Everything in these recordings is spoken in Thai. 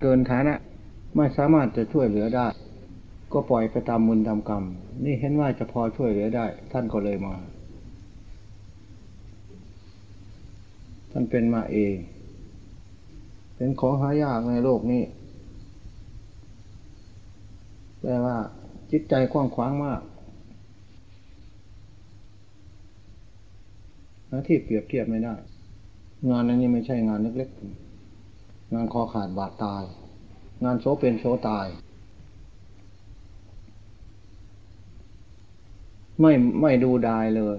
เกินฐานะไม่สามารถจะช่วยเหลือได้ ก็ปล่อยไปตามมุญตามกรรม นี่เห็นว่าจะพอช่วยเหลือได้ ท่านก็เลยมา ท่านเป็นมาเอง เป็นของหายากในโลกนี้แปลว่า จิตใจกว้างขวางมากหน้าที่เปรียบเทียบไม่ได้ งานนั้นนี่ไม่ใช่งานเล็กๆ งานคอขาดบาดตาย งานโซเป็นโซตาย ไม่ไม่ดูดายเลย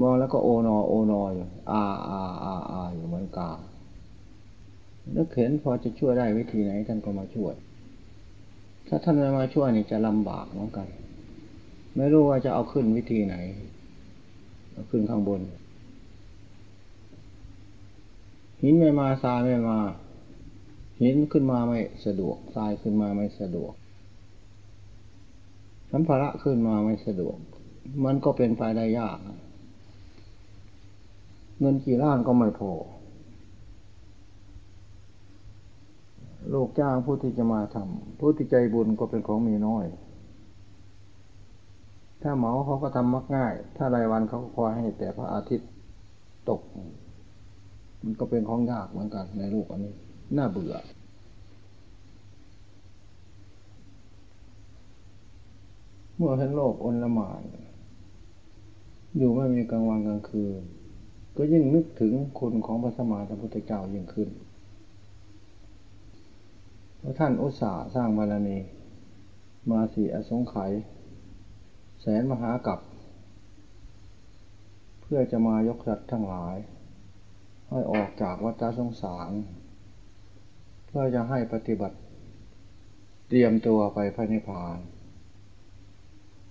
มองแล้วก็โอนอโอนออยู่อาอาอาอาอยู่เหมือนกานึกเห็นพอจะช่วยได้วิธีไหนท่านก็มาช่วย ถ้าท่านไม่มาช่วยนี่จะลำบากเหมือนกัน ไม่รู้ว่าจะเอาขึ้นวิธีไหน เอาขึ้นข้างบน หินไม่มาทรายไม่มาหินขึ้นมาไม่สะดวกทรายขึ้นมาไม่สะดวกสัมภาระขึ้นมาไม่สะดวก มันก็เป็นไปได้ยาก เงินกี่ล้านก็ไม่พอลูกจ้างผู้ที่จะมาทำผู้ที่ใจบุญก็เป็นของมีน้อย ถ้าเหมาเขาก็ทำมักง่าย ถ้ารายวันเขาก็คอยให้แต่พระอาทิตย์ตก มันก็เป็นของยากเหมือนกันในลูกอันนี้ น่าเบื่อ เมื่อเห็นโลกอนละหมาน อยู่ไม่มีกลางวันกลางคืน ก็ยิ่งนึกถึงคุณของพระสมมาสัมพุทธเจ้ายิ่งขึ้นเพราะท่านอุตส่าห์สร้างบารมี มาสีอสงไขยแสนมหากับ เพื่อจะมายกสัตว์ทั้งหลาย ให้ออกจากวัฏสงสาร เพื่อจะให้ปฏิบัติ เตรียมตัวไปพระนิพพาน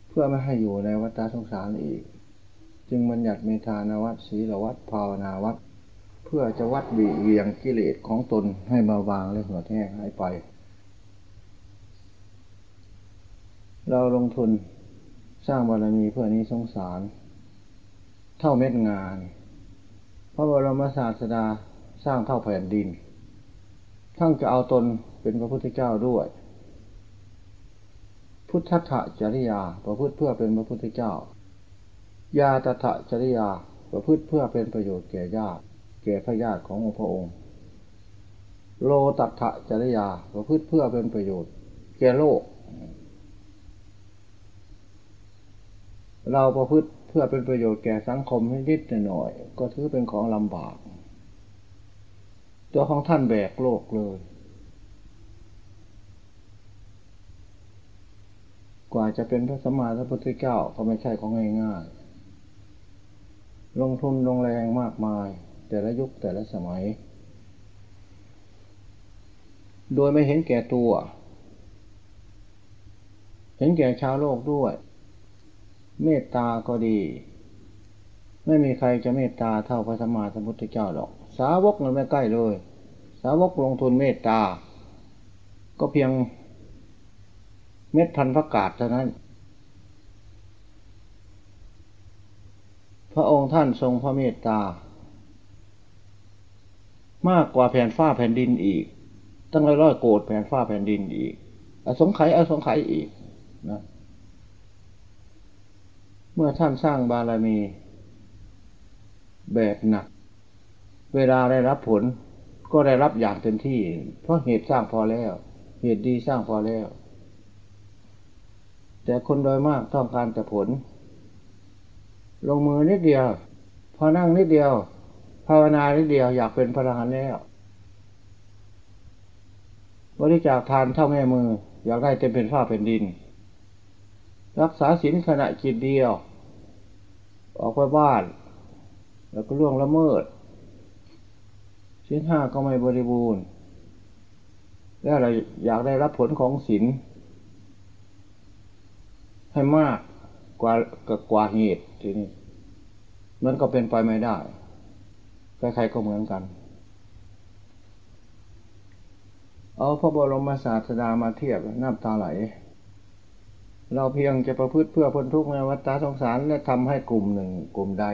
เพื่อไม่ให้อยู่ในวัฏสงสารอีก จึงบัญญัติเมธานวัตศีลวัตภาวนาวัตเพื่อจะวัดบีเวียงกิเลสของตนให้เบาบางและหัวแห้งหายไป เราลงทุนสร้างบารมีเพื่อนี้สงสาร เท่าเม็ดงาน พระบรมศาสดาสร้างเท่าแผ่นดินทั้งจะเอาตนเป็นพระพุทธเจ้าด้วย พุทธะจริยาประพฤติเพื่อเป็นพระพุทธเจ้า ยาตถะจริยาประพฤติเพื่อเป็นประโยชน์แก่ญาติแก่พระญาติขององค์พระองค์ โลตัถะจริยาประพฤติเพื่อเป็นประโยชน์ แก่โลก เราประพฤติ เพื่อเป็นประโยชน์แก่สังคมนิดหน่อย ก็ถือเป็นของลำบาก ตัวของท่านแบกโลกเลย กว่าจะเป็นพระสัมมาสัมพุทธเจ้าก็ไม่ใช่ของง่ายๆ ลงทุนลงแรงมากมาย แต่ละยุคแต่ละสมัย โดยไม่เห็นแก่ตัว เห็นแก่ชาวโลกด้วย เมตตาก็ดี ไม่มีใครจะเมตตาเท่าพระสัมมาสัมพุทธเจ้าหรอก สาวกมันไม่ใกล้เลย สาวกลงทุนเมตตา ก็เพียงเม็ดพันพระกาศเท่านั้น พระองค์ท่านทรงพระเมตตา มากกว่าแผ่นฟ้าแผ่นดินอีก ตั้งร้อยโกดแผ่นฟ้าแผ่นดินอีกอสงไขยอสงไขยอีกนะ เมื่อท่านสร้างบารมี แบบหนัก เวลาได้รับผลก็ได้รับอย่างเต็มที่ เพราะเหตุสร้างพอแล้ว เหตุดีสร้างพอแล้ว แต่คนโดยมากต้องการแต่ผล ลงมือนิดเดียว พอนั่งนิดเดียว ภาวนานิดเดียวอยากเป็นพระอรหันต์แล้วบริจาคทานเท่าแม่มือ อยากได้เต็มเป็นฟ้าเป็นดิน รักษาศีลขณะจิตเดียว ออกไปบ้าน แล้วก็ล่วงละเมิดชิ้นห้าก็ไม่บริบูรณ์ แล้วเราอยากได้รับผลของศีลให้มากกว่ากว่าเหตุทีนี้มันก็เป็นไปไม่ได้ ใครๆก็เหมือนกัน เอาพระบรมศาสดามาเทียบน้ำตาไหล เราเพียงจะประพฤติเพื่อพ้นทุกข์ในวัฏสงสารและทำให้กลุ่มหนึ่งกลุ่มใด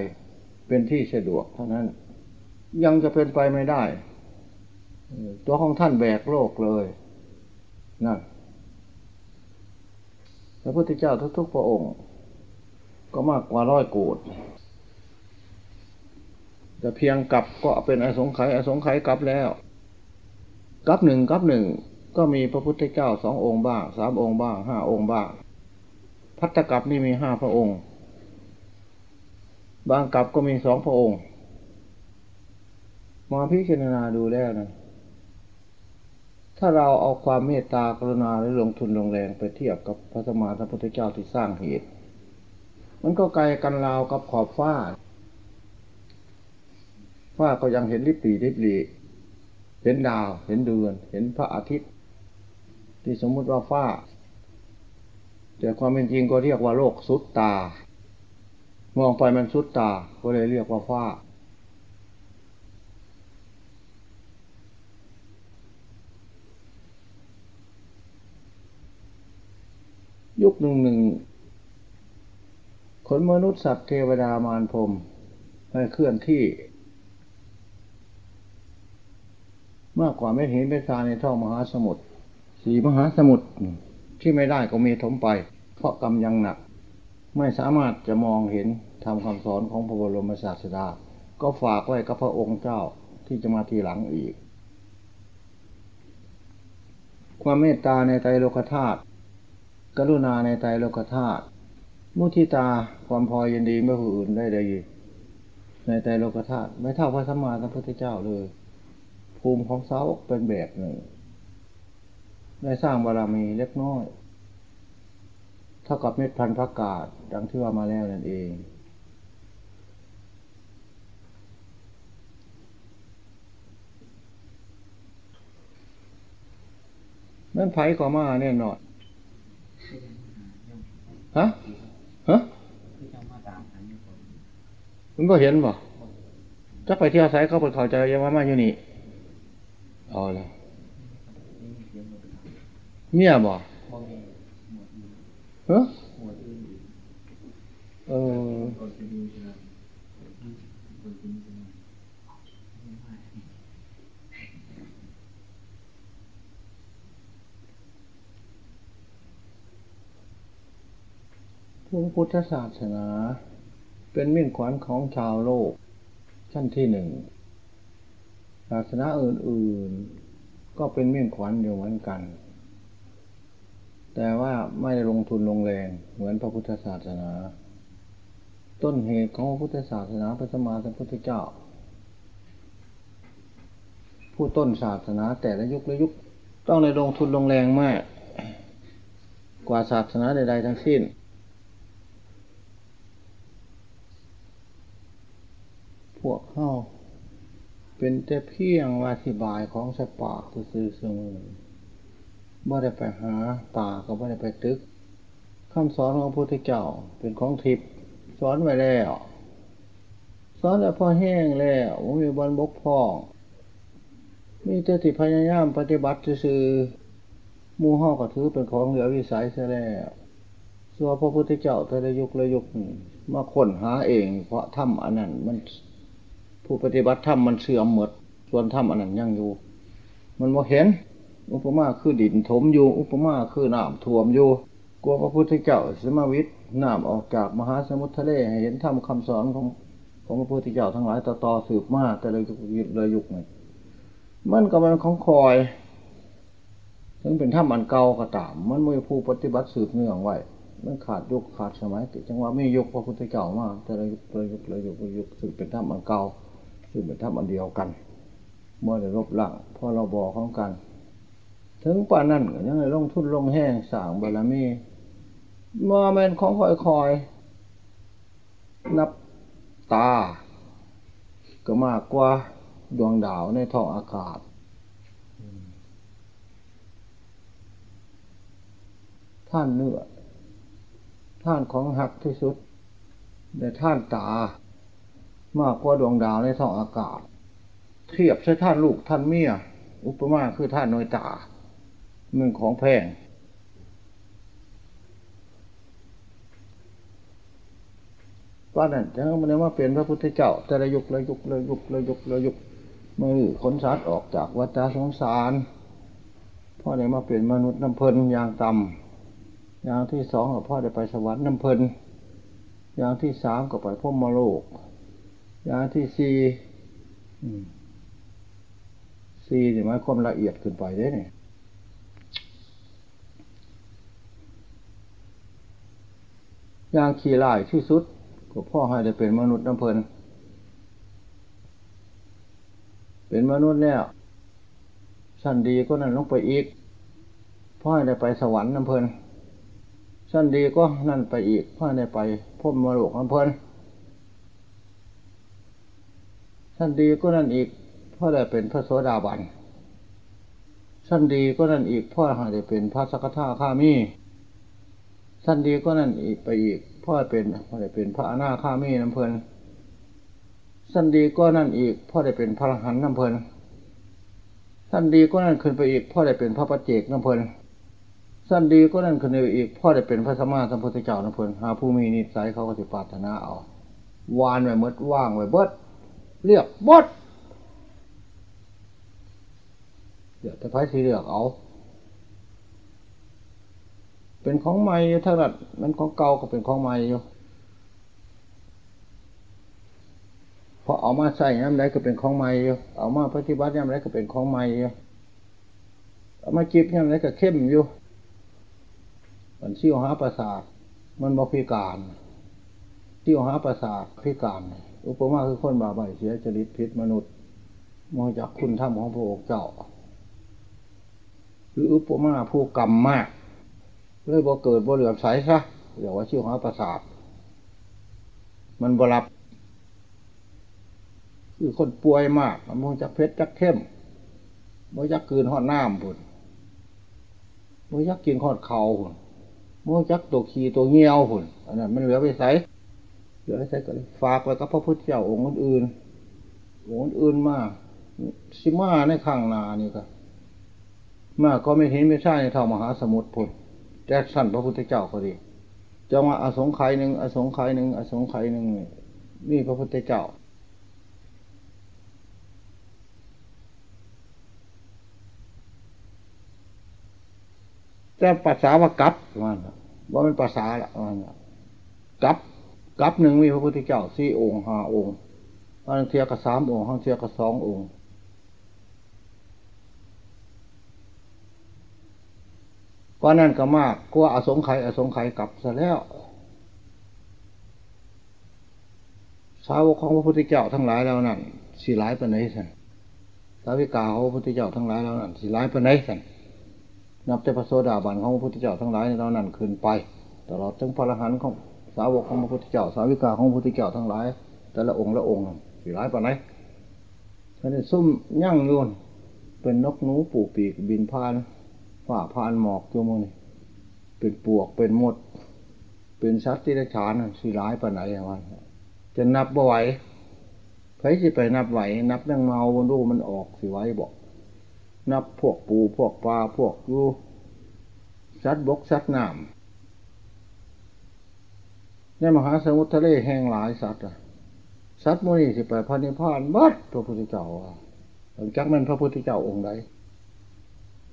เป็นที่สะดวกเท่านั้น ยังจะเป็นไปไม่ได้ ตัวของท่านแบกโลกเลยนั่นพระพุทธเจ้าทุกๆพระองค์ ก็มากกว่าร้อยโกดแต่เพียงกลับก็เป็นอสงไขยอสงไขยกลับแล้วกลับหนึ่งกลับหนึ่งก็มีพระพุทธเจ้าสององค์บ้างสามองค์บ้างห้าองค์บ้าง พัตตกับนี่มีห้าพระองค์ บางกับก็มีสองพระองค์ มาพิจารณาดูแล้วนะ ถ้าเราเอาความเมตตากรุณาและลงทุนลงแรงไปเทียบกับพระสมมาสัมพุทธเจ้าที่สร้างเหตุ มันก็ไกลกันราวกับขอบฟ้า ฟ้าก็ยังเห็นริบหรี่ริบหรี่เห็นดาว เห็นเดือน เห็นพระอาทิตย์ ที่สมมุติว่าฟ้า แต่ความเป็นจริงก็เรียกว่าโลกสุดตา มองไปมันสุดตา ก็เลยเรียกว่าฟ้า ยุคหนึ่งหนึ่งขนมนุษย์สัตว์เทวดามารพรมให้เคลื่อนที่ มากกว่าเม็ดหินเม็ดทรายในท่อมหาสมุทรสีมหาสมุทร ที่ไม่ได้ก็มีถมไป เพราะกรรมยังหนัก ไม่สามารถจะมองเห็นทำคำสอนของพระบรมศาสดา ก็ฝากไว้กับพระองค์เจ้าที่จะมาทีหลังอีก ความเมตตาในใจโลกธาตุกรุณาในใจโลกธาตุมุทิตาความพอยินดีเมื่อผู้อื่นได้ดีในใจโลกธาตุไม่เท่าพระสัมมาสัมพุทธเจ้าเลย ภูมิของเสาเป็นแบบหนึ่ง ได้สร้างบารมีเล็กน้อย เท่ากับเม็ดพันธุ์พระกาศดังที่ว่ามาแล้วนั่นเอง นั่นไผ่ก็มาแน่นอนฮะฮะมันก็เห็นบ่จะไปเที่ยวไซเขาไปเข้าใจยังว่ามาอยู่นี่เอาละ เมียบ่ฮะเออพระพุทธศาสนา เป็นมิ่งขวัญของชาวโลก ชั้นที่หนึ่งศาสนาอื่นๆ ก็เป็นมิ่งขวัญอยู่เหมือนกัน แต่ว่าไม่ได้ลงทุนลงแรงเหมือนพระพุทธศาสนา ต้นเหตุของพระพุทธศาสนาพระสมมาสัมพุทธเจ้า ผู้ต้นศาสนาแต่ละยุคละยุคต้องในลงทุนลงแรงมาก กว่าศาสนาใดๆทั้งสิ้น พวกเข้าเป็นแต่เพียงอธิบายของสปากซื่อเสมอ บ่ได้ไปหาป่าก็บ่ได้ไปตึกคำสอนของพระพุทธเจ้าเป็นของทิพย์สอนไว้แล้วสอนแล้วพอแห้งแล้วมีบรรบกพ่องมีแต่ติพยายามปฏิบัติซื่อมูห่อก็ถือเป็นของเหลือวิสัยซะแล้วส่วนพระพุทธเจ้าแต่ละยุคละยุคมาค้นหาเอง เพราะถ้ำอันนั้นมันผู้ปฏิบัติธรรมมันเสื่อมหมด ส่วนธรรมอันนั้นยังอยู่ มันบ่เห็น อุปมาคือดินถมอยู่ อุปมาคือน้ำท่วมอยู่กลัวพระพุทธเจ้าสมาวิทย์น้ำออกจากมหาสมุทรทะเลหเห็นธรรมคาสอนของของพระพุทธเจ้าทั้งหลายต่อต่อสืบมาแต่เลยยุคเลยยุคหนึ่งมันก็มันของคอย ถึงเป็นธรรมอันเก่าก็ตาม มันไม่ผู้ปฏิบัติสืบเนื่องไว้มันขาดยุคขาดสมัยติจังว่าไม่ยุคพระพุทธเจ้ามาแต่ละยุคเลยยุคเลยยุคเลยยุคสืบเป็นธรรมอันเก่าซึ่งเป็นธรรมอันเดียวกัน เมื่อได้รบหลังพอเราบอกของกัน ถึงป่านนั้นก็ยังไงลงทุนลงแห้งสางบารมีมาแมนของคอยคอย นับตา ก็มากกว่าดวงดาวในท้องอากาศท่านเนื้อท่านของหักที่สุดในท่านตามากกว่าดวงดาวในท้องอากาศ เทียบใช้ท่านลูกท่านเมีย อุปมาคือท่านน้อยตา มึงของแพงว่านั่นจังมันได้ว่าเป็นพระพุทธเจ้าแต่ละยุคละยุคละยุคละยุคละยุคมือขนสัตว์ออกจากวัฏสงสารพ่อได้มาเป็นมนุษย์น้ำเพลินอย่างต่ำอย่างที่สองก็พ่อได้ไปสวรรค์น้ำเพลินอย่างที่สามก็ไปพ่มมโลก อย่างที่สี่สี่นี่หมายความละเอียดขึ้นไปได้เนี่ย อย่างขี้ลายที่สุดก็พ่อให้ได้เป็นมนุษย์น้ำเพลินเป็นมนุษย์เนี่ยสั้นดีก็นั่นลงไปอีกพ่อให้ได้ไปสวรรค์น้ำเพลินสั้นดีก็นั่นไปอีกพ่อให้ได้ไปพบมรดกน้ำเพลินสั้นดีก็นั่นอีกพ่อได้เป็นพระโสดาบันสั้นดีก็นั่นอีกพ่อให้ได้เป็นพระสกทาข้ามี สั้นดีก็นั่นอีกไปอีกพ่อเป็นพ่อได้เป็นพระอนาคามีน้ำเพลินสั้นดีก็นั่นอีกพ่อได้เป็นพระหันน้ำเพลินสั้นดีก็นั่นขึ้นไปอีกพ่อได้เป็นพระปัจเจกน้ำเพลินสั้นดีก็นั่นขึ้นไปอีกพ่อได้เป็นพระสมมาสัมพุทธเจ้าน้ำเพลินหาผู้มีนิสัยเขาก็สิปาถนาเอาวานไว้เมดว่างไว้เบิดเรียกบดเดี๋ยวจะพายสีเลือกเอา เป็นของใหม่เท่านั้นมันของเก่าก็เป็นของใหม่อยู่พอเอามาใส่ย้ำไรก็เป็นของใหม่อยู่เอามาปฏิบัติย้ำไรก็เป็นของใหม่อยู่เอามาจิบย้ำไรก็เข้มอยู่มันเชี่ยวหาประสาทมันบอกพิการเชี่ยวหาประสาทพิการ อุปมาคือคนบาใบเสียจริตพิษมนุษย์มองจากคุณธรรมของพระองค์เจ้า หรืออุปมาผู้กรรมมาก เลยบ่เกิดบ่เหลือมใสซะเรียกว่าชี่ยวหาประสาท มันบรับ คือคนป่วยมากมันจะเพชรจักเข้มมันจักกืนหอดน้ำพุ่นมันจักกินหอดเขาพุ่นมันจักตัวขีตัวเงี้ยวพุ่นอันนั้นมันเหลือไปใสเหลือไปใสก็ฝากไว้กับพระพุทธเจ้าองค์อื่นองค์อื่นมากสิมาในข้างนานี่ก็มาก็ไม่เห็นไม่ใช่ในเท่ามหาสมุทรพุ่น แจ็คสันพระพุทธเจ้าก็ดีจะมาอสงไขยหนึ่งอสงไขยหนึ่งอสงไขยหนึ่งนี่พระพุทธเจ้าแต่ภาษาว่ากับมันว่ามันภาษาละมันกับกับหนึ่งมีพระพุทธเจ้าสี่องค์ห้าองค์บางเทียกับสามองค์บางเทียกับสององค์ ก็นั่นก็มากกว่าอสงไขยอสงไขยกลับซะแล้ว สาวกของพระพุทธเจ้าทั้งหลายแล้วนั่นสีร้ายปไหนสันสาวิกาของพระพุทธเจ้าทั้งหลายแล้วนั่นสีร้ายปไหนสันนับแต่พระโสดาบันของพระพุทธเจ้าทั้งหลายในตอนนั้นขึ้นไปตลอดถึงพระอรหันต์ของสาวกของพระพุทธเจ้า สาวิกาของพระพุทธเจ้าทั้งหลาย แต่ละองค์ละองค์สีร้ายปานไหนท่านซุ่มยั่งโยนเป็นนกหนูปูปีกบินพาน ฝ่าพานหมอกโมนี่เป็นปวกเป็นมด เป็นชัดที่ได้ฉานสีร้ายปานไหนวันจะนับบ่ไหวใครจะไปนับไหว นับนั่งเมาบนรูมันออกสิไว้บอก นับพวกปูพวกปลาพวกยูสัตว์บกสัตว์น้ำในมหาสมุทรทะเลแห้งหลายสัตว์อะสัตว์มุนีสิไปพันนิพานบัดพระพุทธเจ้าหลังจากนั้นพระพุทธเจ้าองค์ใด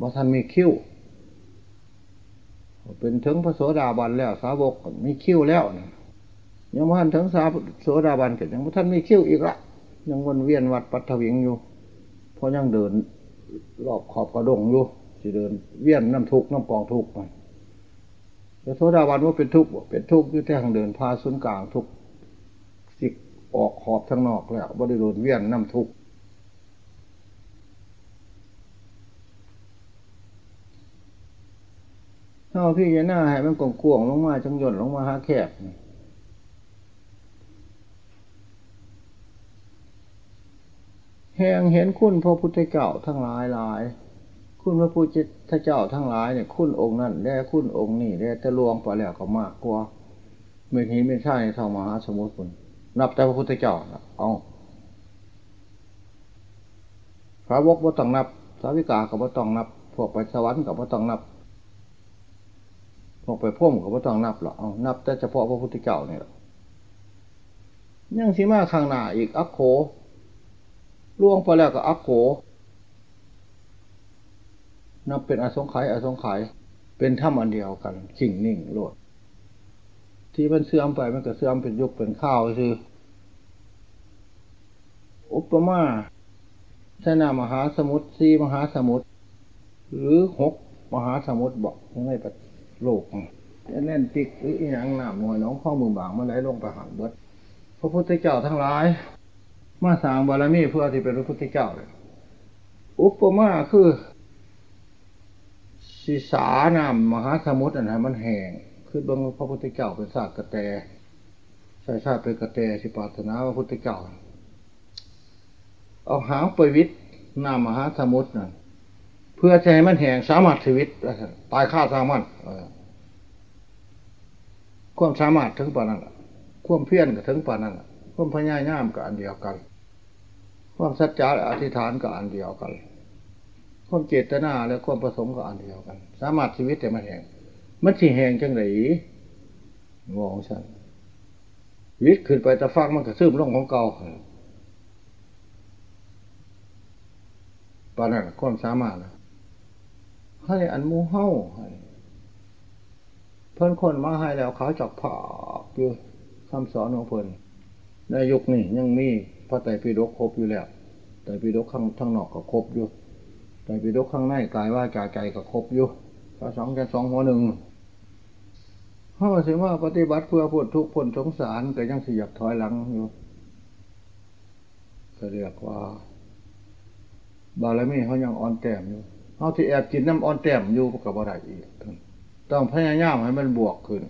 ว่าท่านมีคิ้ว เป็นถึงพระโสดาบันแล้ว สาวกมีคิ้วแล้วนะยังท่านถึงสาโสดาบันก็ยังท่านมีคิ้วอีกละยังวนเวียนวัดปัทวิงอยู่เพราะยังเดินรอบขอบกระดงอยู่สิเดินเวียนน้ำทุกน้ำกองทุกมันแต่โสดาบันว่าเป็นทุกข์เป็นทุกข์ที่แท้งเดินพาศูนย์กลางทุกสิกออกขอบทั้งนอกแล้วบ่ได้โดนเวียนน้ำทุกข์ ถ้าพี่จะหน้าให้มันกลงกวงลงมาจังหย่นลงมาหาแคบแห่งเห็นคุณพระพุทธเจ้าทั้งหลายหลาย คุณพระพุทธเจ้าทั้งหลายเนี่ยคุณองค์นั้นได้คุณองค์นี่ได้แต่ลวงไปแล้วก็มากกว่าไม่เห็นไม่ใช่เท่ามหาสมุทรคุณนับแต่พระพุทธเจ้าเอาพระวกบ่ต้องนับสาวิกากับบ่ต้องนับ พวกไปสวรรค์กับบ่ต้องนับ กไปพ่มกับบ่ต้องนับหรอกเอานับแต่เฉพาะพระพุทธเจ้าเนี่ยยังสีมาข้างหน้าอีกอักโขล่วงไปแล้วก็อักโขนับเป็นอสงไขยอสงไขยเป็นถ้ำอันเดียวกันขิงนิ่งโลด ที่มันเสื่อมไปมันก็เสื่อมเป็นยุคเป็นข้าวคืออุปมาชนามหาสมุทรสีมหาสมุทรหรือหกมหาสมุทรบอกในประ โลกแน่นติกหรืออีหยังหนามหน่วยน้องข้อมือบางมาไหลลงไปหันเบิดพระพุทธเจ้าทั้งหลาย มาสร้างบารมีเพื่อที่เป็นพระพุทธเจ้าเลยอุปมาคือศีสานามมหาสมุทรอันนั้นมันแห้งคือบางพระพุทธเจ้าเป็นศาสตร์กระแตใช่ชาติเป็นกระแตสิปาถนาพระพุทธเจ้า เอาหางไปวิทย์นามมหาสมุทรนั่น เพื่อจะให้มันแห้งสามารถชีวิตตายฆ่าสามันความสามารถถึงปานนั้นความเพียรก็ถึงปานนั้นความพญายามก็อันเดียวกัน ความสัจจะอธิษฐานก็อันเดียวกัน ความเจตนาและความประสงค์ก็อันเดียวกัน สามารถชีวิตแต่มันแห่งมันที่แห่งจังไหนงงฉันวิทย์ขึ้นไปแต่ฟังมันก็ซึมลงของเก่าปานนั้นความสามารถนะ ให้อันมูเฮ้าให้เพิ่นคนมาให้แล้วเขาจับผากอยู่คำสอนของเพิ่นในยุคนี้ยังมีพระไตรปิฎกครบอยู่แล้วไตรปิฎกข้างทั้งนอกก็ครบอยู่ไตรปิฎกข้างในกายว่าจาใจก็ครบอยู่พระสองแค่สองหัวหนึ่งเพราะสิว่าปฏิบัติเพื่อพ้นทุกข์พ้นสงสารก็ยังสิอยากถอยหลังอยู่ก็เรียกว่า บารมีเขายังอ่อนแต้มอยู่ เขาที่แอบกินน้ำอ่อนแต้มอยู่กับอะไรอีกต้องพยายามให้มันบวกขึ้น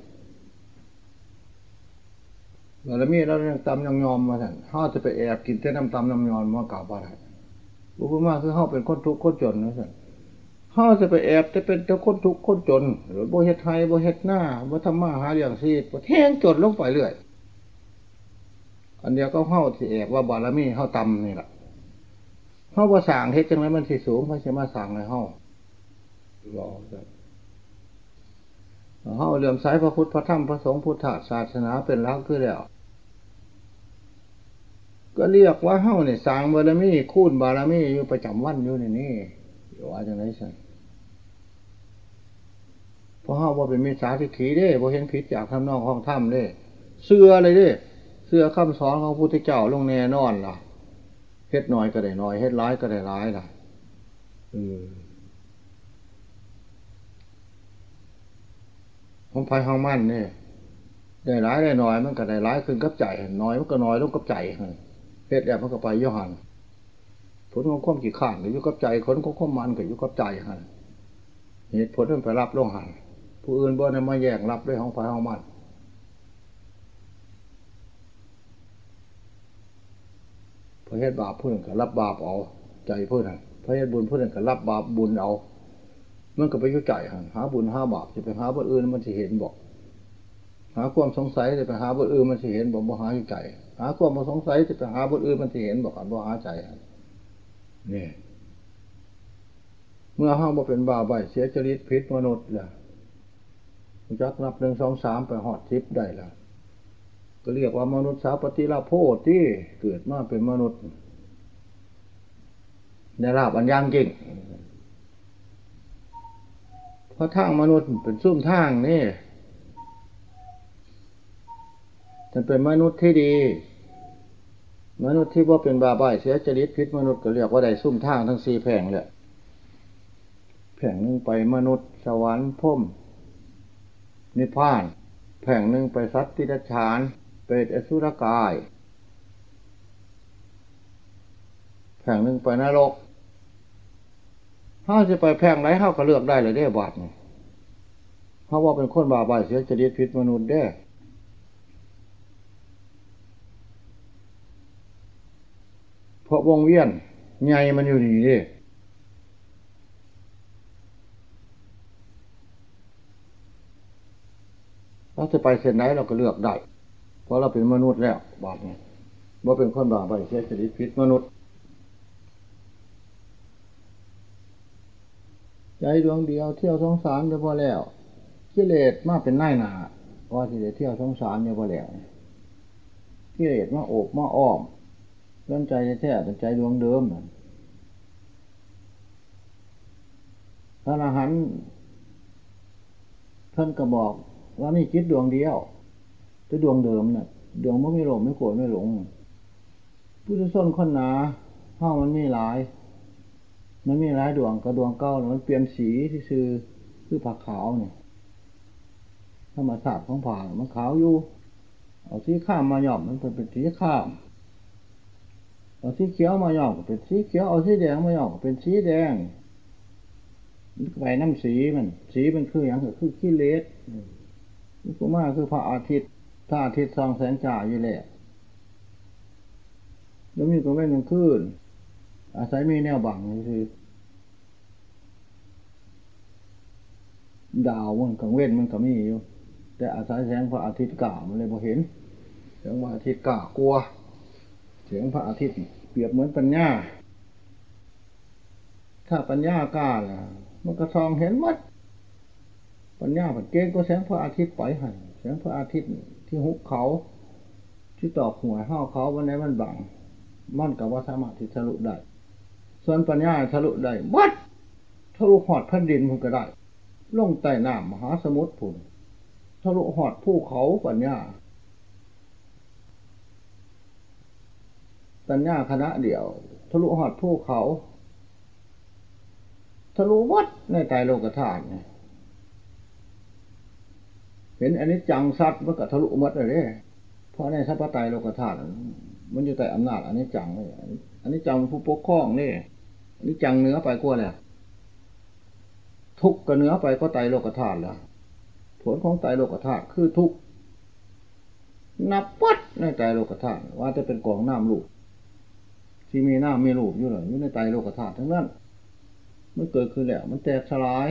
บารมีเรายังตำยังยอมมาสั่นเขาจะไปแอบกินแต่น้ำตำน้ำยอมมาเก่าบ่ได้อุปมาคือเขาเป็นคนทุกข์คนจนนะสั่นเขาจะไปแอบจะเป็นแต่คนทุกข์คนจน หรือโบเฮ็ดไทยโบเฮ็ดหน้าโบทำมาหาเรื่องซีดโบแทงจนลงไปเรื่อยอันเดียวก็เข้าที่แอบว่าบารมีเข้าตำนี่แหละ เข้าว่าสั่งเฮ็ดจังไรมันสิสูงเพราะจะมาสั่งในห้องรอจะเขาเลื่อมใสพระพุทธพระธรรมพระสงฆ์พุทธศาสนาเป็นรักคือแล้ว ก็เรียกว่าเฮ้าเนี่ยสางบารมีคูณบารมีอยู่ประจำวันอยู่ในนี้ว่าจังไรใช่เพราะเฮ้าว่าเป็นมิจฉาทิฏฐิเด้พอเห็นผิดจากทำนองห้องถ้ำเด้เสื้ออะไรเด้เสื้อคำสอนของพระพุทธเจ้าลงแน่นอนล่ะ เฮ็ดน้อยก็ได้น้อยเฮ็ดร้ายก็ได้ร้ายล่ะเออของไฟห้องมั่นเนี่ยได้ร้ายได้น้อยมันก็ได้ร้ายขึ้นกับใจน้อยมันก็น้อยลงกับใจเฮ็ดแบบมันก็ไปย่อหันผลของความกี่ข้านก็อยู่กับใจผลของความมันก็อยู่กับใจหันเหตุผลมันไปรับลงหันผู้อื่นบ่ได้มาแย่งรับด้วยของไฟห้องมั่น พระเฮ็ดบาปพูดก็รับบาปเอา ใจพูดพระเฮ็ดบุญพูดก็รับบาปบุญเอา มันก็ไปยุ่ใจหาบุญหาบาปจะไปหาบุญอื่นมันจะเห็นบอก หาความสงสัยจะไปหาบุญอื่นมันจะเห็นบอกบ่หาใจ หาความสงสัยจะไปหาบุญอื่นมันจะเห็นบอกบ่หาใจนี่เมื่อห้างบ่เป็นบาใบเสียจริตพิษมนุษย์ล่ะจักนับหนึ่งสองสามไปหอดทิพย์ได้ละ เรียกว่ามนุษย์สาปฏิลาโพที่เกิดมาเป็นมนุษย์ในราบอันยังจริงเพราะทางมนุษย์เป็นซุ่มทางนี่จะเป็นมนุษย์ที่ดี มนุษย์ที่ว่าเป็นบาบายเสียจริตพิษมนุษย์ก็เรียกว่าได้ซุ่มทางทั้งสี่แผงเลยแผงหนึ่งไปมนุษย์ สวรรค์พุ่มนิพพาน แผงหนึ่งไปสัตติดฉาน เปรตอสุรกายแผงหนึ่งไปนรกถ้าจะไปแพงไหนเขาก็เลือกได้เลยได้บาทนี่เขาว่าเป็นคนบาปเสียจริตพิษมนุษย์ได้เพราะวงเวียนไงมันอยู่นี่ดิเราจะไปเส้นไหนเราก็เลือกได้ ราะเราเป็นมนุษย์แล้วบาปนี่ยว่าเป็นคนบาปเสียจริตพิษมนุษย์ ใจดวงเดียวเที่ยวสงสารเดียวพอแล้วกิเลสมาเป็นหน้าหนาว่าที่จะเที่ยวสงสารเดี๋ยวพอแล้วกิเลสมาโอบมาอ้อมร่างใจแท้เป็นใจดวงเดิมพระอรหันต์ท่านก็บอกว่ามีจิตดวงเดียว แต่ดวงเดิมนะ่ะ ดวงไม่หลงไม่โกรธไม่หลงพุทธส้นคนหนาห้ามันไมีหลาย มันไมีหลายดวงกระดวงเก้าแล้วมันเปลี่ยนสีที่คือคือผักขาวเนี่ยธรรมศาสตร์ของผ่ามันขาวอยู่ เอาสีข้ามมาหย่อมมันเป็นสีข้ามเอาสีเขียวมาหย่อมก็เป็นสีเขียวเอาสีแดงมาหย่อมก็เป็นสีแดงไปน้ำสีมัน สีมันคืออย่างคือขี้เล็ดนี่ก็มาคือพระอาทิตย์ พระอาทิตย์ส่องแสงจ่าอยู่แหละแล้วมีก็ไม่หนึ่งคืนอาศัยมีแนวบังคือดาวมันกังเว้นมันก็มีอยู่ แต่อาศัยแสงพระอาทิตย์ก่ามันเลยพอเห็นแสงพระอาทิตย์ก่ากลัว เสียงพระอาทิตย์เปรียบเหมือนปัญญา ถ้าปัญญากล้าล่ะ มันก็ซองเห็นมัดปัญญาผัดเก่งก็แสงพระอาทิตย์ปล่อยหันแสงพระอาทิตย์ ที่หุบเขา ที่ตอกหัวห้าเขาวันไหนมันบังมันกับว่าสามารถที่ทะลุได้ ส่วนปัญญาทะลุได้มัดทะลุหอดแผ่นดินมันก็ได้ลงใต้น้ำมหาสมุทรผุนทะลุหอดภูเขาปัญญา ปัญญาคณะเดียว ทะลุหอดภูเขา ทะลุวัดในใจโลกธาตุเนี่ย เห็นอันนี้จังซัดมันก็ทะลุมัดเลยเพราะในสัพพไตโลกธาตุมันอยู่ใต้อำนาจอันนี้จังเลยอันนี้จังผู้ปกครองนี่อันนี้จังเนื้อไปกว่าเลยทุกกับเนื้อไปก็ไตโลกธาตุแล้วผลของไตโลกธาตุคือทุกนับปัดในไตโลกธาตุว่าจะเป็นกองน้ำลูกที่มีน้ำมีลูกอยู่เลยอยู่ในไตโลกธาตุทั้งนั้นมันเกิดขึ้นแล้ว มันแตกสลาย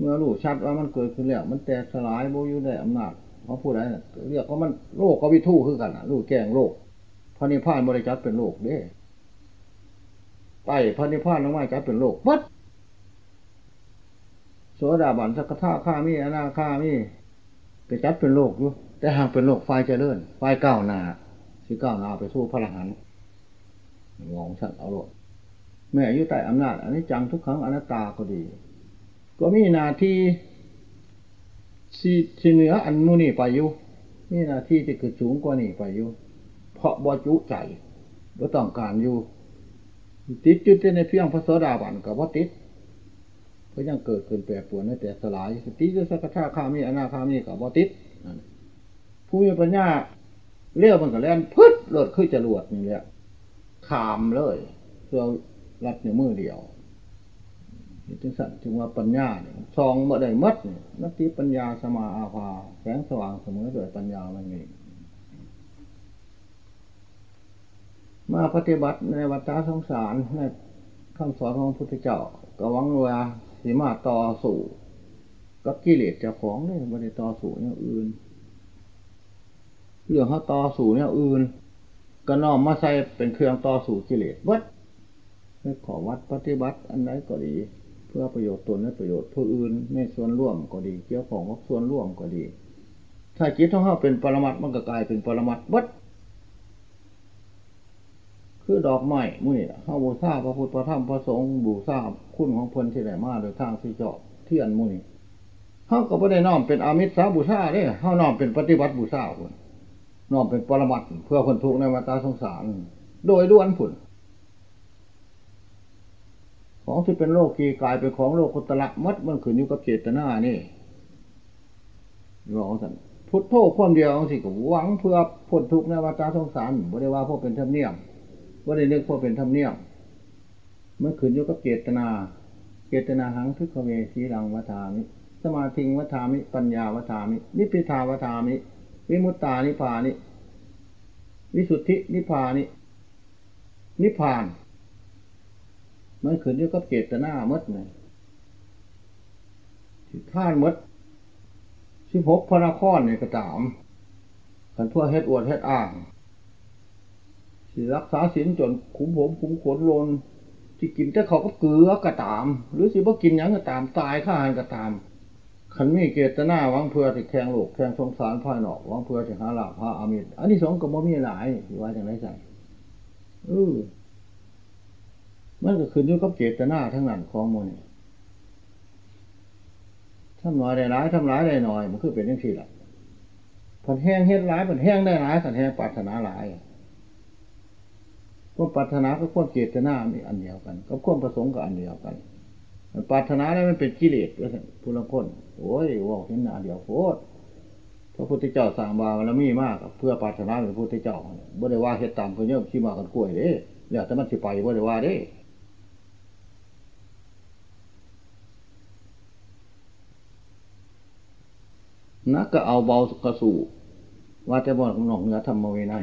เมื่อลูกชัดว่ามันเกิดขึ้นแล้ว มันแตกสลายโบอยู่ในอำนาจเขาพูดอะไรเรียกว่ามันโลกก็วิทูคือกันลูกแกงโลกพระนิพพานบริจัดเป็นโลกเด้ไตพระนิพพานลงมาจัดเป็นโลกปัดโสดาบันสักท่าข้ามีอนาข้ามีไปจัดเป็นโลกอยู่แต่หากเป็นโลกไฟเจริญไฟเก้านาสิเก้านาไปสู้พระรหันงงสัตว์เอาโลกแม่อยู่ใต้อำนาจอันนี้จังทุกครั้งอนัตตาก็ดี ก็มีหน้าที่สีเหนืออันมูนี่ไปอยู่นี่นาที่จะเกิดสูงกว่านี่ไปอยู่เพราะบอจุใจบ่ต้องการอยู่ ติดจุดในเพียงพระโสดาบันกับว่าติดเพราะยังเกิดขึ้นแปรปรวนแต่สลายติดจะสักท่าข้ามีอนาข้ามีกับว่าติดผู้มีปัญญาเลี้ยวมันก็แล่นพึดรถขึ้นจรวดนี่แหละขามเลยเพื่อรัดในมือเดียว จึงสั่นจึงว่าปัญญาเนี่ยซองเมื่อใดมัดนัตติปัญญาสมาอาภาแสงสว่างเสมอโดยปัญญามันมีมาปฏิบัติในวัฏสงสารในคำสอนของพุทธเจ้าก็หวังว่าสีมาต่อสู่กับกิเลสเจ้าของเนี่ยไม่ได้ต่อสู่เนี่ยอื่นเรื่องเขาต่อสู่เนี่ยอื่น ก็น้อมมาใส่เป็นเครื่องต่อสู่กิเลสวัดขอวัดปฏิบัติอันไหนก็ดี เพื่อประโยชน์ตนและประโยชน์ผู้อื่นในส่วนร่วมก็ดี เกี่ยวของกับส่วนร่วมก็ดี ถ้าจิตของเขาเป็นปรมัตมันก็กลายเป็นปรมัตวัดคือดอกไม้มุ่นี่เข้าบูชาพระพุทธพระธรรมพระสงฆ์บูชาคุณของพลที่ไหนมาโดยทางที่เจาะเทียนมุ่นี่เขาก็ไม่ได้น้อมเป็นอามิตรสาบูชาเนี่ยเขาน้อมเป็นปฏิบัติบูชาคนน้อมเป็นปรมัตเพื่อคนทุกข์ในวัฏสงสาร โดยล้วนผุน ของที่เป็นโลกีกลายเป็นของโลกุตละมัดมันขึ้นอยู่กับเจตนานี่รอกสันพุทโธคนเดียวสิกหวังเพื่อพ้นทุกข์ในวัฏสงสารบ่ได้ว่าพวกเป็นธรรมเนียมบ่ได้นึกพวกเป็นธรรมเนียมมันขึ้นอยู่กับเจตนา เจตนาหังทุกขเวสีรังวัฏามิ สมาธิวัฏามิ ปัญญาวัฏามิ นิพพิทาวัฏามิ วิมุตตานิพานิ วิสุทธินิพานิ นิพาน มันขึ้นอยู่กับเจตนามดเลยท่านมดสิบหกพระนครเนี่ยกระตามขันทั่วเฮ็ดอวดเฮ็ดอ่าง สิรักษาศีลจนคุ้มผมคุ้มขนลนที่กินแต่เขาก็เกลือกระตาม หรือสิบ่กินยังกระตามตายข้าหันกระตามขันมีเกตนาวังเพื่อที่แข่งโลกแข่งสงสารภายนอกวังเพื่อที่หาลาภาอามิตรอันนี้สองก็บ่มีหลายว่าอย่างไรใส่เออ มันก็ขึ้นอยู่กับเจตนาทั้งนั้นของมันทำน้อยได้ร้ายทำร้ายได้น้อย มันคือเป็นยังที่หละผันแห้งเฮ็ดร้ายผันแห้งได้ร้ายผันแห้งปรารถนาร้ายก็ปรารถนาก็ควบเจตนามีอันเดียวกัน ก็ควบประสงค์กับอันเดียวกันปรารถนาได้มันเป็นกิเลสผู้ละคนโอ้ยว่าเห็นหนาเดียวโคตรพระพุทธเจ้าสั่งบาแล้วมีมากเพื่อปรารถนาเป็นพระพุทธเจ้าบ่ได้ว่าเหตุตามคนเยอะขี้มากันกล้วยเด้แล้วแต่มันสิไปบ่ได้ว่าเด้ นักก็เอาเบากระสู่ว่าแต่บ่ของหนองเหนือทำมาไว้ใน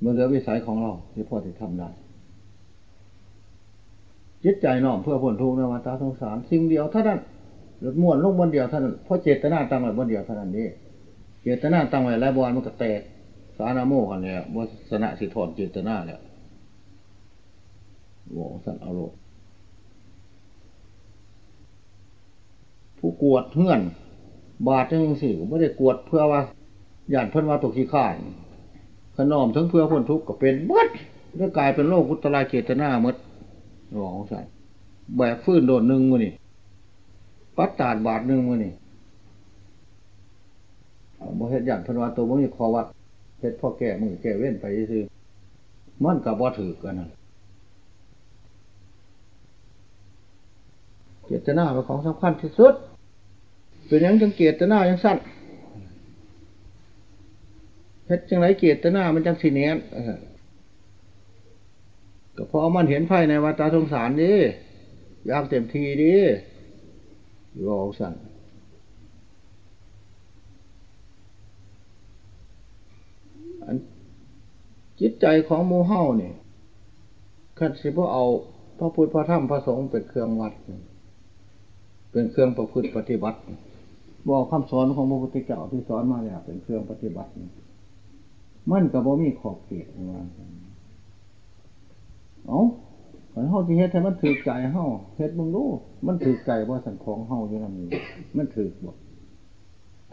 เมื่อเหลือวิสัยของเราที่พ่อจะทำได้จิตใจน้อมเพื่อผลทุกข์ในวันตาสงสาร สิ่งเดียวเท่านั้นหรือม้วนลงบนเดียวเท่านั้นเพราะเจตนาตั้งไว้บนเดียวเท่านั้นนี้เจตนาตั้งไว้แล้วบอลมันก็แตกสานาโมกันเนี่ยวัสนะสิทอนเจตนาเนี่ยโวสันอาโล ผู้กวดเฮื่อน บาดจังสิไม่ได้กวดเพื่อว่าหยาดเพิ่นว่าตกขี้ข่ายขนอมทั้งเพื่อพ้นทุกข์ก็เป็นมัดแล้วกลายเป็นโลกอุตราเจตนามดหลวงสันแบกฟื้นโดนหนึ่งมือนี่ปัดตาดบาทหนึ่งมือนี่บ่เฮ็ดหยาดเพิ่นว่าตัวบ่มีคอวัดเฮ็ดพ่อแก่มือแก่เว้นไปซื้อมันกับบ่าถือกันนะเจตนาเป็นของสำคัญที่สุด เป็นยังจังเกียรตนายังสั้นเฮ็ดจังไรเกียรตนามันจังสีเนียนก็เพราะมันเห็นไพ่ในวัฏสงสารดียากเต็มทีดีรอสั่นจิตใจของมูเฮ้าเนี่ยขันสิพวกเอาพระพุทธพระธรรมพระสงฆ์เป็นเครื่องวัด เป็นเครื่องประพฤติปฏิบัติ บอกคำสอนของพระพุทธเจ้าที่สอนมาเนี่ยเป็นเครื่องปฏิบัติมันกับบ่มีขอบเขตว่าเอาขันเฮาที่เฮ็ดให้มันถือใจเฮาเฮ็ดมึงรู้มันถือใจว่าสันของเฮาอยู่นั่นนี่มันถือบ่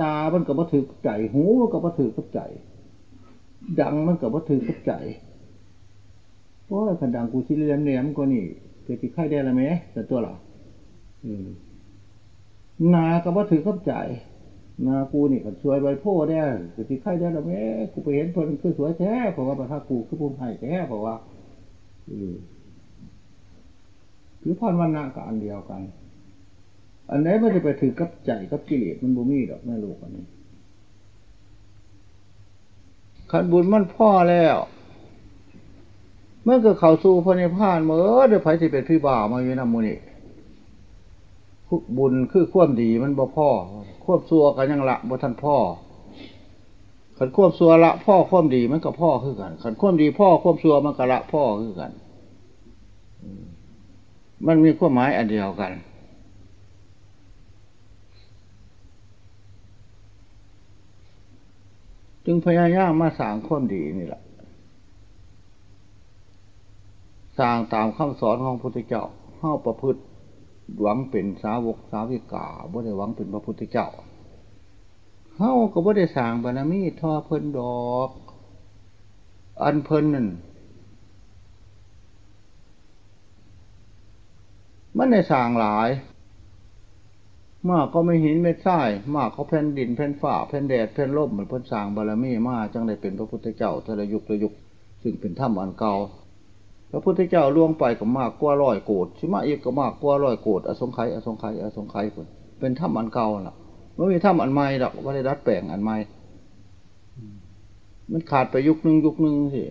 ตา มันกับว่ถือใจ หูมันกับว่ถือกับใจ ดังมันกับว่ถือกับใจเพราะขันดังกูชิเลียมเนียมก็นี่เกิดที่ไข่ได้ละไหมแต่ตัวหรอ นากับว่าถือกับใจนากูนี่ขันสวยใบโพได้เกิดที่ไข่ได้ละไหมกูไปเห็นคนคือสวยแท้เพราะว่าประทับกูคือภูมิไผ่แท้เพราะว่าคือพรวันนากับอันเดียวกัน อันไหนไม่ได้ไปถือกับใจกับกิเลสมันบูมีดอกแม่ลูกอันนี้ขันบุญมันพ่อแล้วเมื่อเกิดเขาสู่พระนิพพานเมื่อเดี๋ยวไผ่ที่เป็นพี่บ่าวมาอยู่นำมูนี่ บุญคือควบดีมันบ่พ่อ ควบซัวกันยังละบ่ทันพ่อขันควบซัวละพ่อควบดีมันก็พ่อคือกันขันควบดีพ่อควบซัวมันก็ละพ่อคือกัน มันมีความหมายอันเดียวกัน จึงพยายามมาสร้างความดีนี่แหละสร้างตามคำสอนของพระพุทธเจ้าเข้าประพฤติ หวังเป็นสาวกสาวิกาบ่ได้หวังเป็นพระพุทธเจ้าเขาก็บ่ได้สร้างบารมีทอเพิ่นดอก อันเพิ่นนั่นมันในสร้างหลาย มากก็ไม่หินไม่ทราย มากเขาแผ่นดินแผ่นฝ้าแผ่นแดดแผ่นลมเหมือนพ้นสร้างบารมีมาจังได้เป็นพระพุทธเจ้าทรยุกระยุกซึ่งเป็นถ้ำอันเก่า พระพุทธเจ้าล่วงไปก็มากกว่าร้อยโกดชิมาอีกก็มากกว่าร้อยโกดอสงไขยอสงไขยอสงไขยคนเป็นถ้ำอันเก่าล่ะไม่มีถ้ำอันใหม่ดอกว่าได้ดัดแปลงอันใหม่มันขาดไปยุคนึงยุคนึงสิ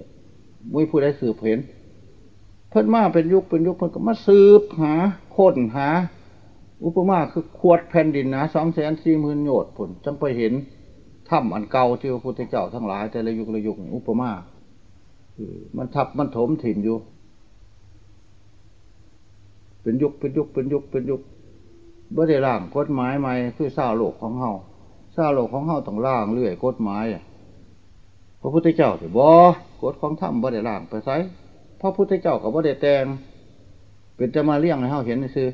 ไม่ผู้ได้สืบเห็น เพิ่นมาเป็นยุคเป็นยุคเพิ่นก็มาสืบหาค้นหา อุปมาคือขวดแผ่นดินนะสองแสนสี่หมื่นโยชน์ผลจังไปเห็นถ้ำอันเก่าที่พระพุทธเจ้าทั้งหลายแต่ละยุคละยุคอุปมา มันทับมันถมถิ่นอยู่ เป็นยุคเป็นยุคเป็นยุคเป็นยุคเมื่ได้ร่างกฎหมายใหม่คือซาโลกของเฮาซาโลกของเฮาต้องร่างเรื่อยกฎหมายพระพุทธเจ้าถือบ่กฎของถ้ำบ่ได้ร่างไปไซพระพุทธเจ้ากับว่าได้แต่งเป็นจะมาเลี้ยงให้เขาเห็นซื้อ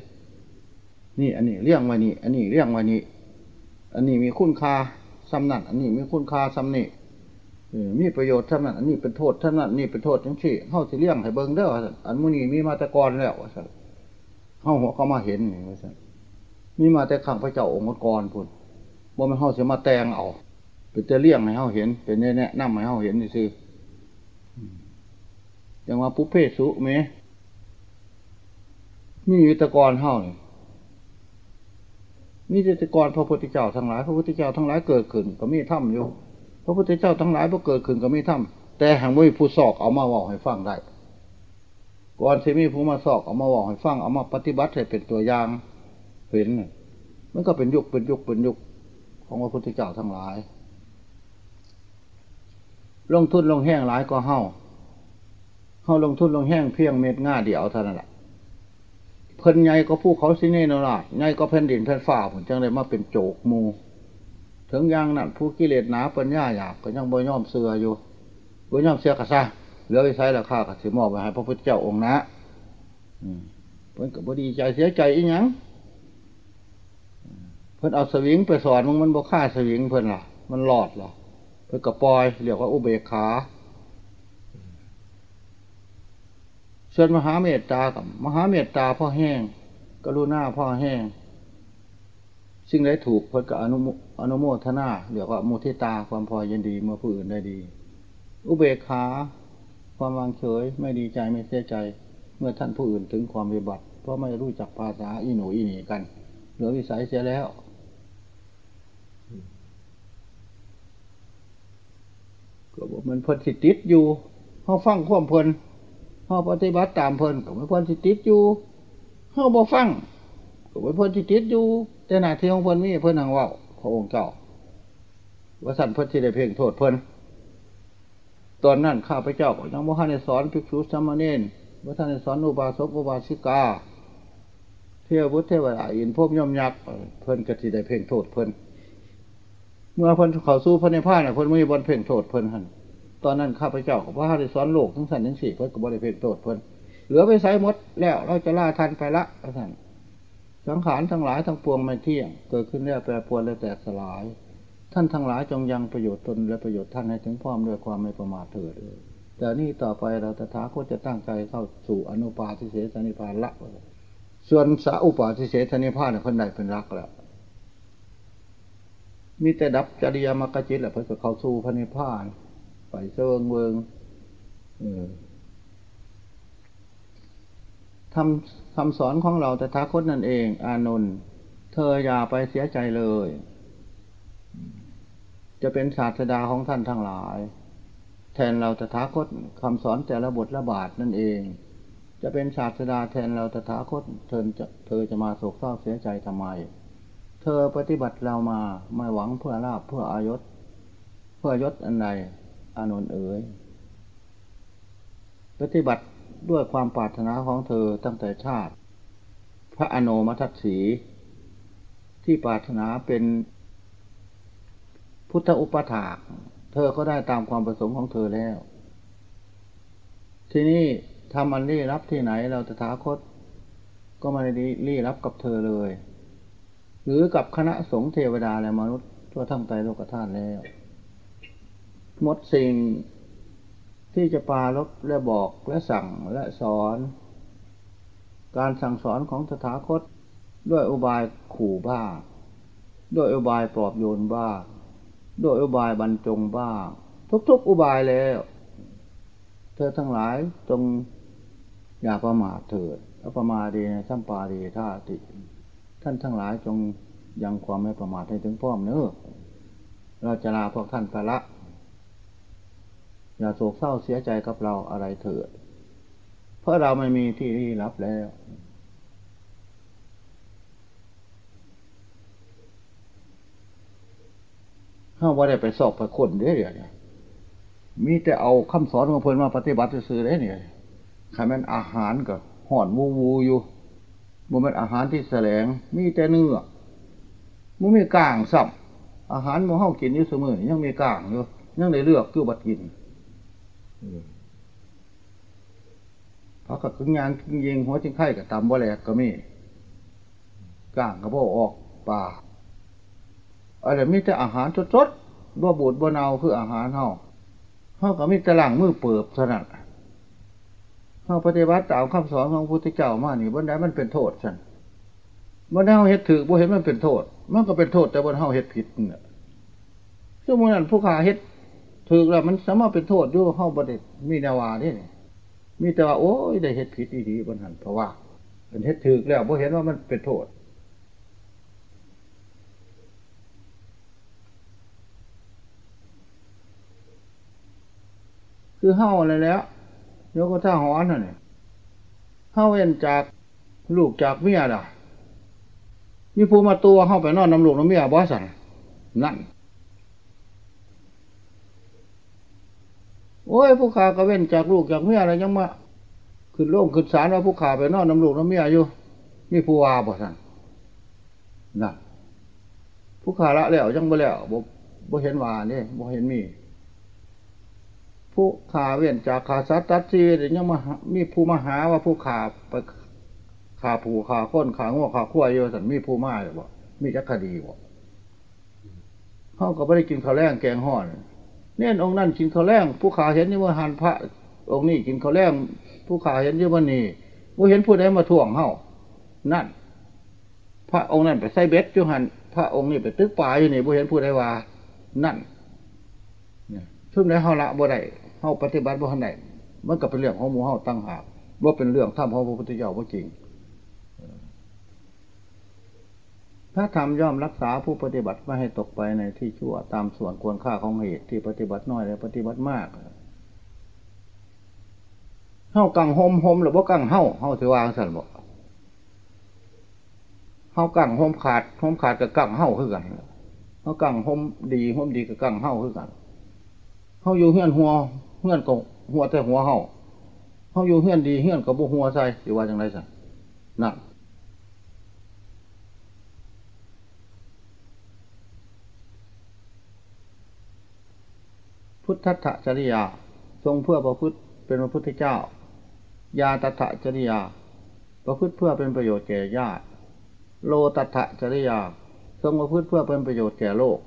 นี่ อันนี้เลี้ยงไว้นี่ อันนี้เลี้ยงไว้นี่อันนี้มีคุณค่าซ้ำนั่นอันนี้มีคุณค่าซ้ำนี่ มีประโยชน์ท่านั้นอันนี้เป็นโทษท่านั้นนี่เป็นโทษทั้งที่เข้าสิเลี้ยงให้เบิ้งเด้ออันมุนีมีมาแต่กรแล้วเข้าหัวก็มาเห็นนี่ว่ามีมาแต่ขังพระเจ้าองค์กรพุ่นบ่มันเข้าเสียมาแตงเอาเป็นจะเลี้ยงให้เข้าเห็น เป็นแน่ๆนั่งให้เข้าเห็นนี่ซื้ออย่างว่าปุเพสุเมมีวิตกรเข้านี่มีวิตกรพระพุทธเจ้าทั้งหลาย พระพุทธเจ้าทั้งหลายเกิดขึ้น ก็มีถ้ำอยู่ พระพุทธเจ้าทั้งหลายพอเกิดขึ้นก็มีถ้ำแต่หางไม่ผู้สอกเอามาบอกให้ฟังได้ก่อนที่มีผู้มาสอกเอามาบอกให้ฟังเอามาปฏิบัติให้เป็นตัวอย่างเห็นมันก็เป็นยุคเป็นยุคเป็นยุคของพระพุทธเจ้าทั้งหลาย ลงทุนลงแห้งหลายก็เฮาเฮาลงทุนลงแห้งเพียงเม็ดง่าเดียวเท่านั้นแหละเพิ่นไงก็ผู้เขาสิเนนราไงก็แผ่นดินแผ่นฟ้าผมจังเลยมาเป็นโจกมู ถึงยังนั่นผู้กิเลสหนาปัญญาอยากก็ยังบ่ย่อมเสืออยู่บ่ย่อมเสือกระซ่าเหลือไปใช้ราคากับสิมอบไปให้พระพุทธเจ้าองค์นะเพิ่นก็บ่ดีใจเสียใจอีหยังเพิ่นเอาสวิงไปสอนมึงมันบ่ฆ่าสวิงเพิ่นล่ะ มันหลอดล่ะเพิ่นก็ปล่อยเรียกว่าอุเบกขาส่วนมหาเมตตากับมหาเมตตาพ่อแห้งกรุณาพ่อแห้งสิ่งใดถูกเพื่อกับอนุ อนุโมทนาเรียกว่ามุทิตาความพอยินดีเมื่อผู้อื่นได้ดี อุเบกขา ความวางเฉย ไม่ดีใจไม่เสียใจ เมื่อท่านผู้อื่นถึงความวิบัติ เพราะไม่รู้จักภาษาอีหนูอีหนีกัน เหลือวิสัยเสียแล้ว ก็บอกมันเพิ่นสิติดอยู่เขาฟังความเพลินเขาปฏิบัติตามเพลินก็มันเพิ่นสิติดอยู่เขาบอฟังก็มันเพิ่นสิติดอยู่แต่หน้าที่ของเพลินมีเพิ่นนังว่า พระองค์เจ้าว่าสันเพิ่นที่ได้เพ่งโทษเพิ่นตอนนั้นข้าพเจ้าก็ยังว่าท่านในสอนภิกษุสามเณรว่าท่านสอนอุบาสกอุบาสิกา เทวบุตรเทวดาอินพวกย่อมยักษ์เพิ่นก็ที่ได้เพ่งโทษเพิ่นเมื่อเพิ่นเขาสู้พระในผ้าเนี่ยเพิ่นไม่บนเพ่งโทษเพิ่นหันตอนนั้นข้าพเจ้ากับว่าท่านในสอนโลกทั้งสันทั้งสี่เพิ่นก็บริเพ่งโทษเพิ่นเหลือไปใช้มดแล้วเราจะล่าทันไปละท่าน สังขารทั้งหลายทั้งปวงไม่เที่ยง เกิดขึ้นแล้วแปรปรวนและแตกสลาย ท่านทั้งหลายจงยังประโยชน์ตนและประโยชน์ท่านให้ถึงพร้อมด้วยความไม่ประมาทเถิดแต่นี่ต่อไปเราตถาคตจะตั้งใจเข้าสู่อนุปาทิเสสนิพานละ ส่วนสาอุปาทิเสสนิพานเนี่ยคนใดเป็นรักแล้วมีแต่ดับจริยามกจิตแหละเพื่อเข้าสู่พระนิพพาน ไปเซิงเวิงเออ ทำคำสอนของเราแต่ทาคตนั่นเอง อานนท์เธออย่าไปเสียใจเลย จะเป็นศาสดาของท่านทั้งหลาย แทนเราตถาคตคำสอนแต่ละบทละบาทนั่นเอง จะเป็นศาสดาแทนเราตถาคตเธอจะเธอจะมาโศกเศร้าเสียใจทำไม เธอปฏิบัติเรามาไม่หวังเพื่อลาบเพื่ออายศ เพื่อยศอันใดอานนท์เอ๋ยปฏิบัติ ด้วยความปรารถนาของเธอตั้งแต่ชาติ พระอโนมัตสีที่ปรารถนาเป็นพุทธอุปถาก เธอก็ได้ตามความประสงค์ของเธอแล้ว ทีนี้ทำอันรีรับที่ไหนเราจะถาคต ก็ไม่ได้รีรับกับเธอเลย หรือกับคณะสงฆ์เทวดาและมนุษย์ทั่วทั้งใจโลกธาตุแล้ว หมดสิ่ง ที่จะปาลบและบอกและสั่งและสอน การสั่งสอนของสถาคต ด้วยอุบายขู่บ้าง ด้วยอุบายปลอบโยนบ้าง ด้วยอุบายบรรจงบ้าง ทุกๆอุบายแล้ว เธอทั้งหลายจงอย่าประมาทเถิดอประมาดีสัมปาดีท่าติ ท่านทั้งหลายจงยังความไม่ประมาทให้ถึงพร้อมเนื้อเราจะลาพวกท่านไปละ อย่าโศกเศร้าเสียใจกับเราอะไรเถิด เพราะเราไม่มีที่ที่รับแล้วถ้าว่าได้ไปสอบไปคนเด้เดี๋ยวมีแต่เอาคำสอนของเพื่อนมาปฏิบัติซื้อได้เนี่ยใครมันอาหารกับห่อนวูวูอยู่มันเป็นอาหารที่แสลง มีแต่เนื้อมันมีกลางสับอาหารมันเข้ากินอยู่เสมอยังมีกลางอยู่ยังได้เลือกคือบัดกิน เพราะกับกึ่งยางกึ่งยิงหัวจิงไข่กับตำบ่แหลกก็มีก้างกระโปออกป่าอะไรมีแต่อาหารสดๆบ่บูดบ่เนาคืออาหารเฮาเขาก็มีตะลังมือเปิบถนัดเขาปฏิบัติตามคำสอนของพุทธเจ้ามานี่บนใดมันเป็นโทษฉันบนใดเขาเฮ็ดถือบ่เห็นมันเป็นโทษ มันก็เป็นโทษแต่บนเฮาเฮ็ดผิดเนี่ยสมมตินั้นผู้ขาเฮ็ด ถือแล้วมันสามารถเป็นโทษด้วยเฮาบ่ได้มีนาวานี่มีแต่ว่าโอ้ยได้เฮ็ดผิดดีๆบนหันเพราะว่าเป็นเฮ็ดถือแล้วบ่เห็นว่ามันเป็นโทษคือเฮาอะไรแล้วยกท่าหอนน่ะเฮาเว้นจากลูกจากเมียล่ะมีผู้มาตัวเข้าไปนอนน้ำลูกน้ำเมียบอสันนั่น โอ้ยผู้ขาก็เว้นจากลูกจากเมียอะไรยังมาขึ้นโล่งขึ้นศาลว่าผู้ขาไปนอนน้ำลูกน้ำเมียอยู่มีผู้วาบอสันนั่นผู้ขาละแล้วยังบ่แล้วบ่บ่เห็นวานี่บ่เห็นมี ผู้ขาเว้นจากขาสัตตัดชีวิตยังมามีผู้มาหาว่าผู้ขาไปขาผูขาค้นขาง้อขาขั้วเยอะสันมีผู้มาหรือบ่มีจักคดีบ่เขาก็ไม่ได้กินข้าวแรงแกงห่อน เนี่ยองค์นั่นกินข้าวแรงผู้ขาเห็นนี่ว่าหันพระ องค์นี้กินข้าวแรงผู้ขาเห็นยี่วันนี้ว่าเห็นผู้ใดมาท่วงเฮานั่น พระองค์นั่นไปใส่เบ็ดจุหันพระองค์นี่ไปตึกป่าอยู่นี่ว่าเห็นผู้ใดว่า นั่นเนี่ยช่วงไหนเฮาละบ่ได้เฮาปฏิบัติบ่ทันได้มันก็เป็นเรื่องของหมู่เฮาตั้งหากว่าเป็นเรื่องท่ามของพระพุทธเจ้าว่าจริง พระธรรมย่อมรักษาผู้ปฏิบัติไม่ให้ตกไปในที่ชั่วตามส่วนควรค่าของเหตุที่ปฏิบัติน้อยและปฏิบัติมากเฮ้ากังหมหมหรือว่ากังเฮ้าเฮ้าถือวางสันบอกเฮ้ากังหมขาดหมขาดกับกังเฮ้าคือกันเฮ้ากังหมดีหมดีกับกังเฮ้าคือกันเฮ้าอยู่เฮือนหัวเฮือนกับหัวแต่หัวเฮ้าเฮ้าอยู่เฮือนดีเฮือนกับบุหัวใส่หรือว่าจังไรสันนั่น พุทธัตถจริยา ทรงเพื่อประพฤติเป็นพระพุทธเจ้า ยาตถจริยา ประพฤติเพื่อเป็นประโยชน์แก่ญาติ โลตถจริยา ทรงประพฤติเพื่อเป็นประโยชน์แก่โลก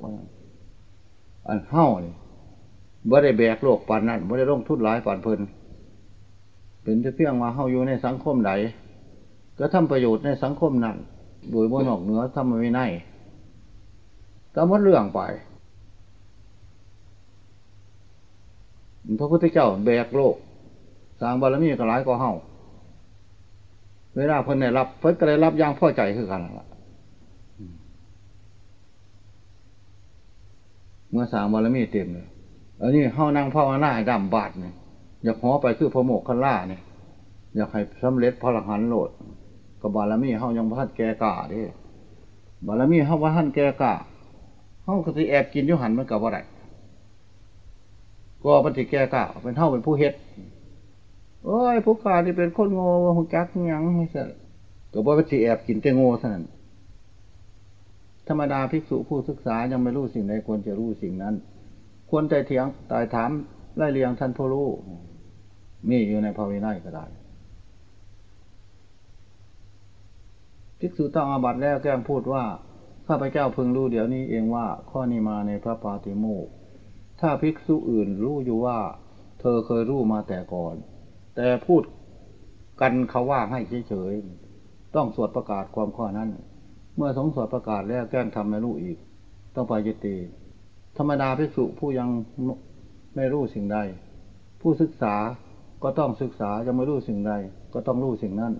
อันเฮ้านี่บ่ได้แบกโลกปานนั้นบ่ได้ลงทุนหลายปานเพลินเป็นเพียงว่าเฮ้าอยู่ในสังคมใดก็ทำประโยชน์ในสังคมนั้น โดยบ่นอกเหนือทำไม่ไนก็มดเรื่องไป พระพุทธเจ้าแบกโลก สร้างบารมีก็หลายกว่าเฮาเวลาเพิ่นได้รับเพิ่นก็ได้รับอย่างพอใจคือกันละเมื่อสร้างบารมีเต็มเลยอันนี้เฮานั่งภาวนาดำบาดเนี่ยอยากหอไปคือพระโมกขล่าเนี่ยอยากให้สำเร็จพระหลังหันโหลดกับบารมีเฮายังพันแก่กาดิบารมีเฮาพันแก่กาเฮาก็สิแอบกินยุหันมันกับว่าไร ก็ปฏิแก่กะเป็นเท่าเป็นผู้เฮ็ดโอ้ยผู้ขาที่เป็นคนโง่หุจักยังไม่ใช่ก็บอกว่าสิแอบกินแต่โง่เท่านั้น ธรรมดาภิกษุผู้ศึกษายังไม่รู้สิ่งใดควรจะรู้สิ่งนั้น ควรใจเถียงตายถามไล่เลียงท่านผู้รู้มีอยู่ในภาวินัยก็ได้ภิกษุต้องอาบัตแล้วแกล้งพูดว่าข้าพเจ้าพึงรู้เดี๋ยวนี้เองว่าข้อนี้มาในพระปาติโมก ถ้าภิกษุอื่นรู้อยู่ว่า เธอเคยรู้มาแต่ก่อน แต่พูดกันเขาว่าให้เฉยๆต้องสวดประกาศความข้อนั้น เมื่อสงสวดประกาศแล้วแกล้งทำไม่รู้อีก ต้องไปยตีธรรมดาภิกษุผู้ยังไม่รู้สิ่งใด ผู้ศึกษาก็ต้องศึกษายังไม่รู้สิ่งใด ก็ต้องรู้สิ่งนั้น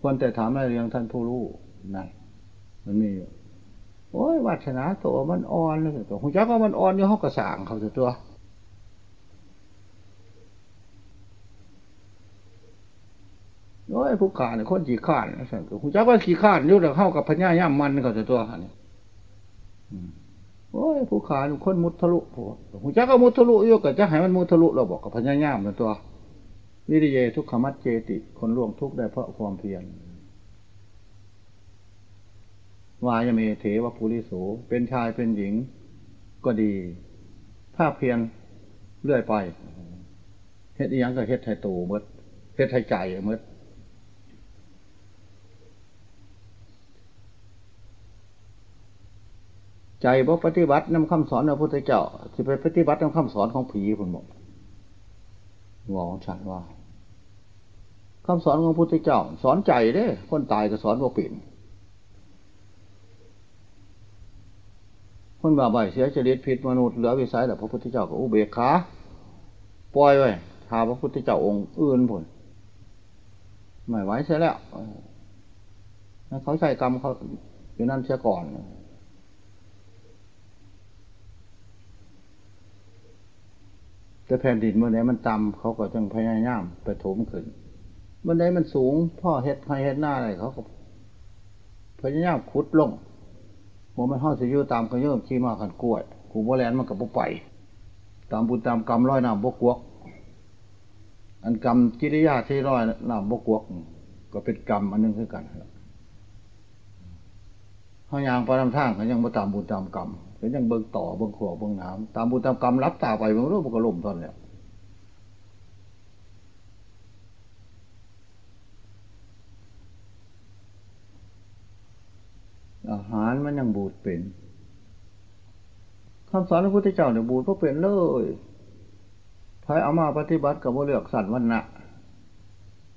ควรแต่ถามอะไรเรียงท่านผู้รู้นั่นมันมีอยู่ โอ้ยวาสนาตัวมันอ่อนเลยตัวหุ่นจักว่ามันอ่อนอยู่ห้องกระสางเขาตัวโอ้ยผู้ขาเนี่ยคนขี่ข้านนะสั่งหุ่นจักว่าขี่ข้านยุ่งเข้ากับพญาย่ามันเขาตัวนี่โอ้ยผู้ขาเนี่ยคนมุทะลุหุ่นจักว่ามุทะลุยุ่กับจะให้มันมุทะลุเราบอกกับพญาย่ามตัว วิริเยทุกขมัดเจติ คนล่วงทุกได้เพราะความเพียร วายเมเถวภูริโสเป็นชายเป็นหญิง ก็ดี ถ้าเพียนเรื่อยไปเฮ็ดยังก็เฮ็ดไทยตูมดเฮ็ดไทยใจมดใจบ่ปฏิบัตินำคำสอนพระพุทธเจ้าสิไปปฏิบัตินำคำสอนของผีคนบอกงอฉันว่าคำสอนของพระพุทธเจ้า สอนใจเด้ คนตายก็สอนว่าปิ่น คนบาใบเสียจริตผิดมนุษย์เหลือวิสัยแต่พระพุทธเจ้าก็อุเบกขาปล่อยไว้ทาพระพุทธเจ้าองค์อื่นผลไม่ไหวเสียแล้วเขาใช้กรรมเขาอยู่นั่นเสียก่อนแต่แผ่นดินเมื่อไหร่มันต่ำเขาก็จังพยายามไปถมขึ้นเมื่อไหร่มันสูงพ่อเฮ็ดให้เฮ็ดหน้าอะไรเขาก็พยายามขุดลง โมมันห่อสิยูตามกระเยิ่มขี้มาขันกล้วย กูบ่แลนมันกับบุไปตามบุญตามกรรมร้อยน้ำบกวก อันกรรมกิริยาที่ร้อยน้ำบกวก ก็เป็นกรรมอันนึงคือกันเขายางไปทำทางเขายังมาตามบุญตามกรรมเขายังเบิ่งต่อเบิ่งขวบเบิ่งน้ำตามบุญตามกรรมรับตาไปมันรู้มันก็ล่มตอนเนี้ย อาหารมันยังบูดเป็นคำสอนพระพุทธเจ้าเนี่ยบูดก็เป็นเลยพายเอามาปฏิบัติกับว่าเลือกสัตว์วันนะ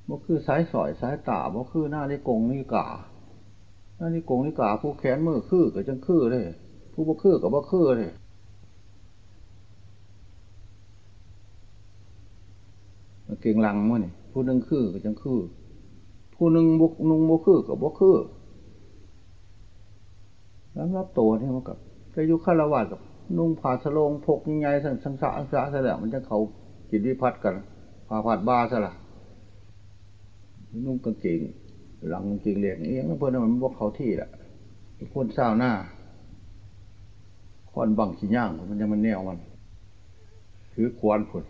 บ่คือสายสอยสายตาบ่คือหน้านิกงนิกาหน้านิกงนิกาผู้แขนมือคือกับจังคือเลย ผู้บ่คือกับบ่คือเลยเก่งลังมั้งนี่ผู้นึงคือกับจังคือ ผู้นึงบุกนุงบ่คือกับบ่คือ แล้วรับตัวนี่มันกับจะยุคารวาสกับนุ่งผ้าสลงพกยังไงสังสังสะสังสะซะแล้วมันจะเขากินวิพัฒน์กันผ้าผาดบ้าซะละนุ่งกางเกงหลังกางเกงเหลียงเอียงเพื่อนมันบอกเขาที่ละคนเศร้าหน้าคอนบังขี้ย่างมันยังมันแนวมันถือควานผล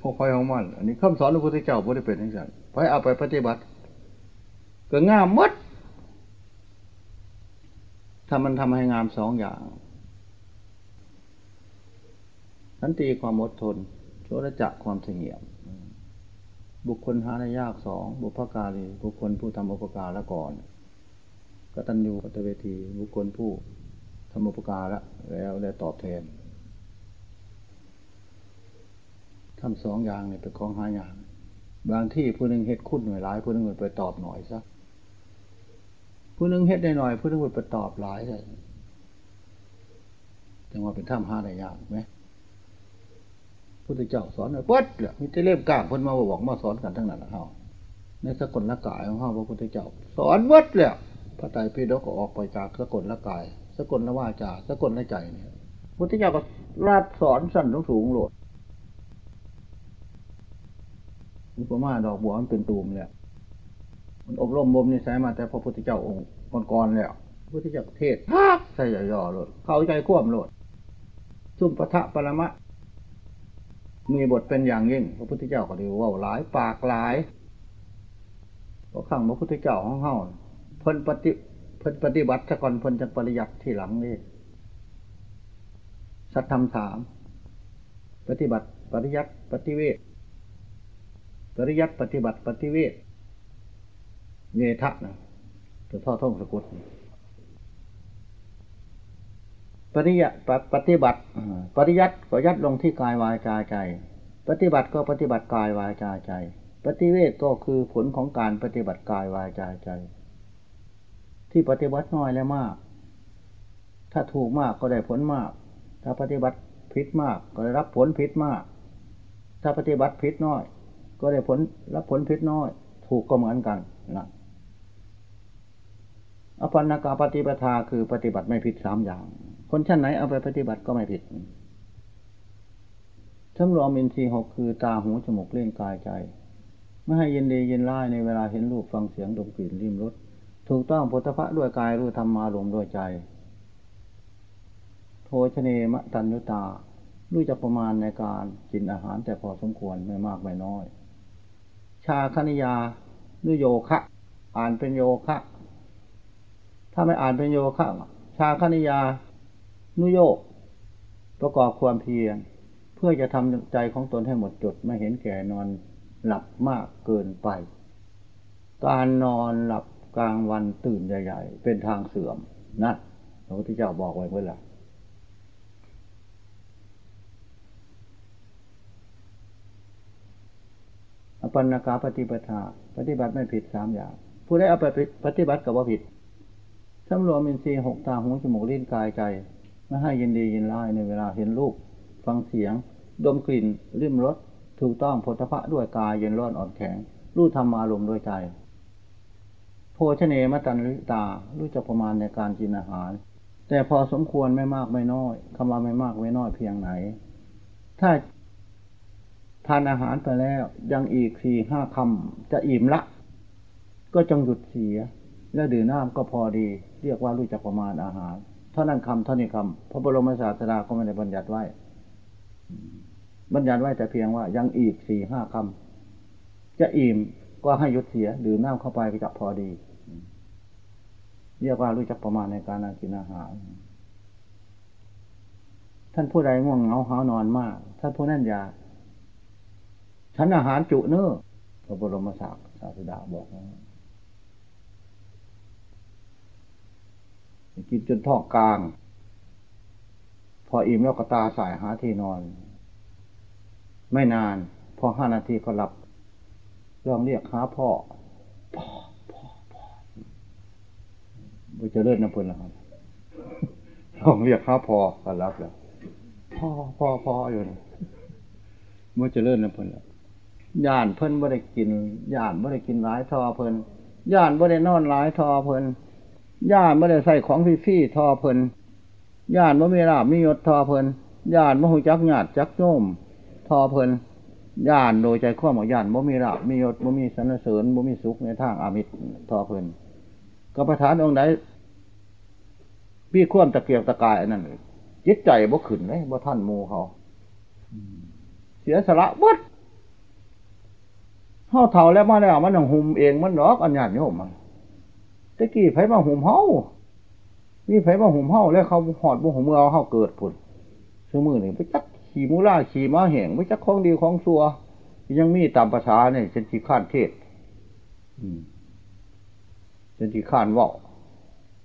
ของคอยของมัน อันนี้คำสอนพระพุทธเจ้าไม่ได้เป็นอย่างนั้นไปเอาไปปฏิบัติ ก็ง่ามมด ถ้ามันทำให้งามสองอย่าง สันติความอดทนโชรจักความเสงี่ยม บุคคลหาได้ยากสอง บุพการีบุคคลผู้ทำอุปการละก่อนกตัญญูกตเวที บุคคลผู้ทำอุปการละแล้วได้ตอบแทนทำสองอย่างเนี่ยเป็นของหายางบางที่ผู้หนึ่งเฮ็ดคุ้นหน่วยร้ายผู้หนึ่งไปตอบหน่อยซะ ผู้นึงเฮ็ดได้หน่อย ผู้นึงไปตอบหลายเลยจังว่าเป็นถ้ำห้าได้ยากไหมพุทธเจ้าสอนเปิดเลยมีแต่เล่มกลางคนมาบอกมาสอนกันทั้งนั้นนะเฮาในสกลละกายของเฮาพระพุทธเจ้า สอนวัดเลยพระไตรปิฎกก็ออกไปจากสกลละกาย สกลละว่าจาสกลละใจเนี่ยพุทธเจ้าก็รับสอนสั้นงสูงโหลดอุปมาดอกบัวมันเป็นตูมเนี่ย มันอบรมบ่มนิสัยมาแต่พระพุทธเจ้าองค์ก่อนๆแล้วพระพุทธเจ้าเทศพักใส่ย่อๆโลดเข้าใจควบโลดซุ่มปะทะปรมะ มีบทเป็นอย่างยิ่ง พระพุทธเจ้าก็ดีว่าหลายปากหลายเพราะขังพระพุทธเจ้าของเฮาเพิ่นปฏิเพิ่นปฏิบัติะก่อนเพิ่นจะปริยัติที่หลังนี่สัตธรรมสามปฏิบัติปริยัติปฏิเวทปริยัติปฏิบัติปฏิเวท เนทะนะตัวท่อท่องสกุลปริยะปฏิบัติปริยัติก็ยัดลงที่กายวายจาใจ ปฏิบัติก็ปฏิบัติกายวายจาใจ ปฏิเวทก็คือผลของการปฏิบัติกายวายจาใจ ที่ปฏิบัติน้อยและมาก ถ้าถูกมากก็ได้ผลมาก ถ้าปฏิบัติผิดมากก็ได้รับผลผิดมาก ถ้าปฏิบัติผิดน้อย ก็ได้ผลรับผลผิดน้อย ถูกก็เหมือนกันนะ อปันากาปฏิปทาคือปฏิบัติไม่ผิดสามอย่าง คนชั้นไหนเอาไปปฏิบัติก็ไม่ผิดทั้งรวมอินทรีย์หกคือตาหูจมูกเล่นกายใจ ไม่ให้ยินดียินร้ายในเวลาเห็นรูปฟังเสียงดมกลิ่นริมรสถูกต้องพุทธะด้วยกายรู้ธรรมาลมด้วยใจโทชเนมะตัญญุตารู้จักประมาณในการกินอาหารแต่พอสมควรไม่มากไม่น้อย ชาคณิยานุโยคะ อ่านเป็นโยคะ ถ้าไม่อ่านเป็นโยคะชาคณิยา นุโยกประกอบความเพียรเพื่อจะทำใจของตนให้หมดจดไม่เห็นแก่นอนหลับมากเกินไป การนอนหลับกลางวันตื่นใหญ่ ๆ เป็นทางเสื่อมนะพระพุทธเจ้าบอกไว้เพื่อละอปันนากาปฏิปทา ปฏิบัติไม่ผิดสามอย่าง ผู้ได้เอาไปปฏิบัติกับว่าผิด สำรวมอินทรีย์หกตาหูจมูกลิ้นกายใจ ไม่ให้ยินดียินร้ายในเวลาเห็นรูป ฟังเสียง ดมกลิ่นริมรสถูกต้องโพธพะด้วยกายเย็นร้อนอ่อนแข็ง รู้ธรรมอารมณ์ด้วยใจโพชเนมตันลิตา รู้จักประมาณในการกินอาหาร แต่พอสมควรไม่มากไม่น้อยคำว่าไม่มากไม่น้อยเพียงไหน ถ้าทานอาหารไปแล้วยังอีกสี่ห้าคำจะอิ่มละ ก็จงหยุดเสีย และดื่มน้ำก็พอดี เรียกว่ารู้จักประมาณอาหาร เท่านั้นคำเท่านี้คำพระบรมศาสดาก็ไม่ได้บัญญัติไว้บัญญัติไว้แต่เพียงว่ายังอีกสี่ห้าคำจะอิ่มก็ให้ยุดเสียดื่มน้ำเข้าไปก็จะพอดี เรียกว่ารู้จักประมาณในการกินอาหาร ท่านผู้ใดง่วงเหงาหานอนมาก ท่านผู้นั้นอยาฉันอาหารจุเนอพระบรมศาสดาบอกนะ กินจนท้องกลาง พออิ่มแล้วก็ตาสายหาที่นอน ไม่นาน พอห้านาทีก็หลับลองเรียกหาพ่อ พ่อ พ่อ พ่อมันจะเลิศน้ำพุนแล้วครับลองเรียกหาพ่อก็รับแล้ว พ่อ พ่อ พ่ออยู่นะมันจะเลิศน้ำพุนแล้วย่านเพิ่นบ่ได้กินย่านบ่ได้กินร้ายทอเพิ่นย่านบ่ได้นอนร้ายทอเพิ่น ย่านบ่ได้ใส่ของฟี่ๆทอเพิ่นย่านบ่มีลาบมียศทอเพิ่นย่านบ่หูจักหยาดจักโยมทอเพลินย่านโดยใจข้อหมอย่านบ่มีลาบมียศบ่มีสรรเสริญบ่มีสุขในทางอามิตรทอเพลินก็ประธานองค์ใดพี่ข่วมตะเกียบตะกายอันนั้นจิตใจบ่ขึ้นเลยบ่ท่านมูเขาเสียสละวัดเฮาเท่าแล้วมาแล้วมันต้องหุ่มเองมันหรอกอันญาติโยมมัน ตะกี้ไผมาหุ่มเฮานี่ไผมาหุ่มเฮาแล้วเขาหอดบุหุ่มเมือเฮาเกิดผุนสมือหนึ่งไปจักขี่มูล่าขี่ม้าแห่งไปจักของดีของซัวยังมีตามภาษาเนี่ยเช่นที่ข้านเทศเช่นที่ข้านว่า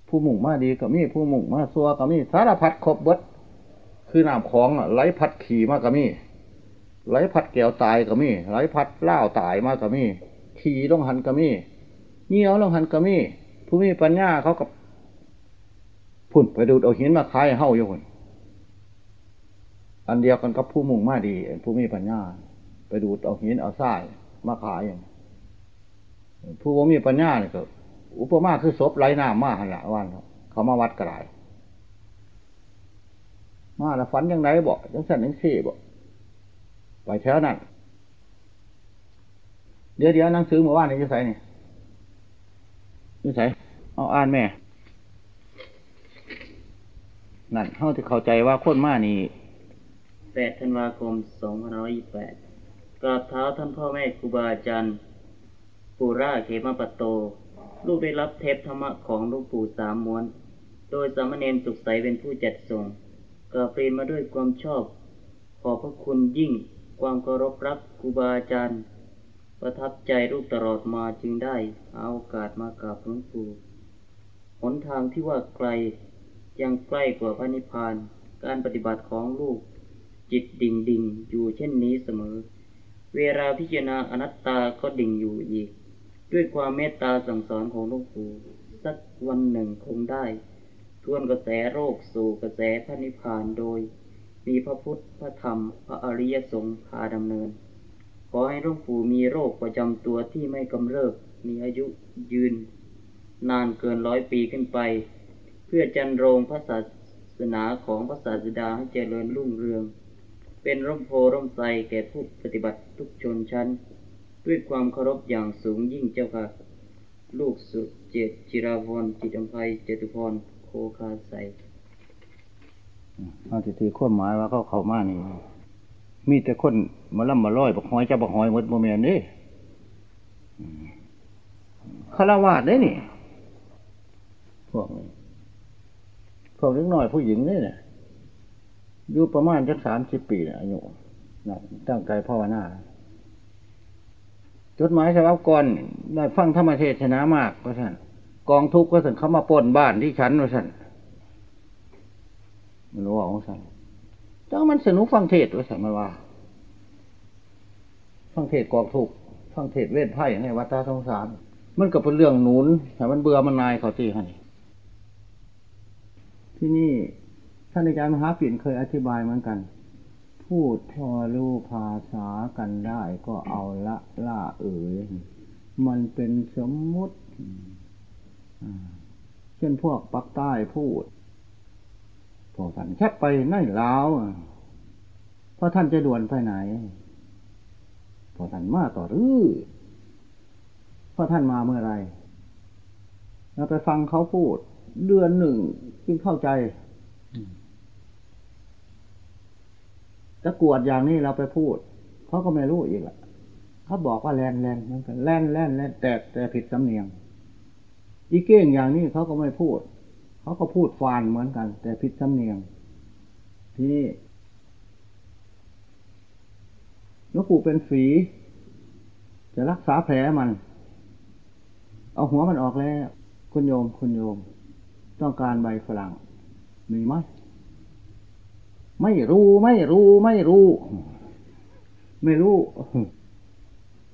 ผู้มุ่งมาดีก็มีผู้มุ่งมาซัวก็มีสารพัดครบเบิดคือน้ำของไหลพัดขี่มาก็มีไหลพัดแก้วตายก็มีไหลพัดเล่าตายมาก็มีขี่ลงหันก็มีเงี้ยวลงหันก็มี ผู้มีปัญญาเขากับพุ่นไปดูดเอาหินมาคายเฮ้าอยู่พุ่นอันเดียวกันกับผู้มุ่งมาดีผู้มีปัญญา ไปดูดเอาหินเอาทรายมาขายอย่างผู้ว่ามีปัญญาเนี่ยก็อุปมาคือศพไร้หน้ามาหันละวันเขามาวัดกระไรมาแล้วฝันยังไงบอกยังสั่นยังสี่บอกไปแถวนั้นเดี๋ยวเดี๋ยวหนังสือเมื่อวานนี่จะใส่เนี่จะใส่เอาอ่านแม่ นั่นเขาที่เข้าใจว่าคนมานี่แปดธันวาคมสองพันร้อยแปดกราบเท้าท่านพ่อแม่ครูบาอาจารย์ปูราเขมาปโต ลูกได้รับเทปธรรมะของลูกปู่สามม้วน โดยสามเณรสุขใสเป็นผู้จัดส่งกราบเรียนมาด้วยความชอบ ขอพระคุณยิ่ง ความเคารพรักครูบาอาจารย์ ประทับใจรูปตลอดมาจึงได้เอาโอกาสมากราบหลวงปู่หนทางที่ว่าไกลยังใกล้กว่าพระนิพพาน การปฏิบัติของลูก จิตดิ่งดิ่งอยู่เช่นนี้เสมอ เวลาพิจารณาอนัตตาก็ดิ่งอยู่อีก ด้วยความเมตตาสั่งสอนของหลวงปู่สักวันหนึ่งคงได้ทวนกระแสโรคสู่กระแสพระนิพพานโดย มีพระพุทธ พระธรรม พระอริยสงฆ์พาดำเนิน อให้หลวงปู่มีโรคประจำตัวที่ไม่กำเริบ มีอายุยืน นานเกินร้อยปีขึ้นไป เพื่อจันโรงพระศาสนาของพระศาสดาให้เจริญรุ่งเรือง เป็นร่มโพร่มไทรแก่ผู้ปฏิบัติทุกชนชั้น ด้วยความเคารพอย่างสูงยิ่งเจ้าค่ะ ลูกสุเจตจิราพรจิตอัมภัยเจตุพรโคคาใสเอาทีทีข้อหมายว่าเขาเข้ามานี่ มีแต่คน มาล่ำมาล่อยบักหอยจะบักหอยหมดโมเมนนี่คารวาสได้นี่ พวกนี้พวกเล็กน้อยผู้หญิงนี่เนี่ยอยู่ประมาณจักสามสิบปีอายุนะตั้งใจพ่อหน้าจดหมายฉบับก่อนได้ฟังธรรมเทศนามากเพราะฉันกองทุกข์ก็สั่งเขามาปนบ้านที่ฉันเพราะฉันมันรู้ว่าองศาจังมันสนุกฟังเทศว่าสัมมาว่า ฟังเทศกอกถูกฟังเทศเวทไพ่ในวัฏสงสาร มันก็เป็นเรื่องหนุนแต่มันเบื่อมันนายเขาตีให้ที่นี่ท่านอาจารย์มหาปิ่นเคยอธิบายเหมือนกัน พูดพอรู้ภาษากันได้ก็เอาละล่าเอ๋ยมันเป็นสมมุติเช่นพวกปักใต้พูด พอท่านแคบไปนั่นแล้วเพราะท่านจะด่วนไปไหน พอท่านมาต่อรือเพราะท่านมาเมื่อไรเราไปฟังเขาพูด เดือนหนึ่งจึงเข้าใจตะกวดอย่างนี้เราไปพูดเขาก็ไม่รู้อีกละเขาบอกว่าแลนแลนเหมือนกันแลนแลนแลนแต่แต่ผิดสำเนียง อีเก้งอย่างนี้เขาก็ไม่พูด เขาก็พูดฟานเหมือนกัน แต่ผิดสำเนียง ที่นี่ หลวงปู่เป็นฝี จะรักษาแผลมัน เอาหัวมันออกแล้วคุณโยมคุณโยม ต้องการใบฝรั่งมีไหมไม่รู้ไม่รู้ไม่รู้ ไม่รู้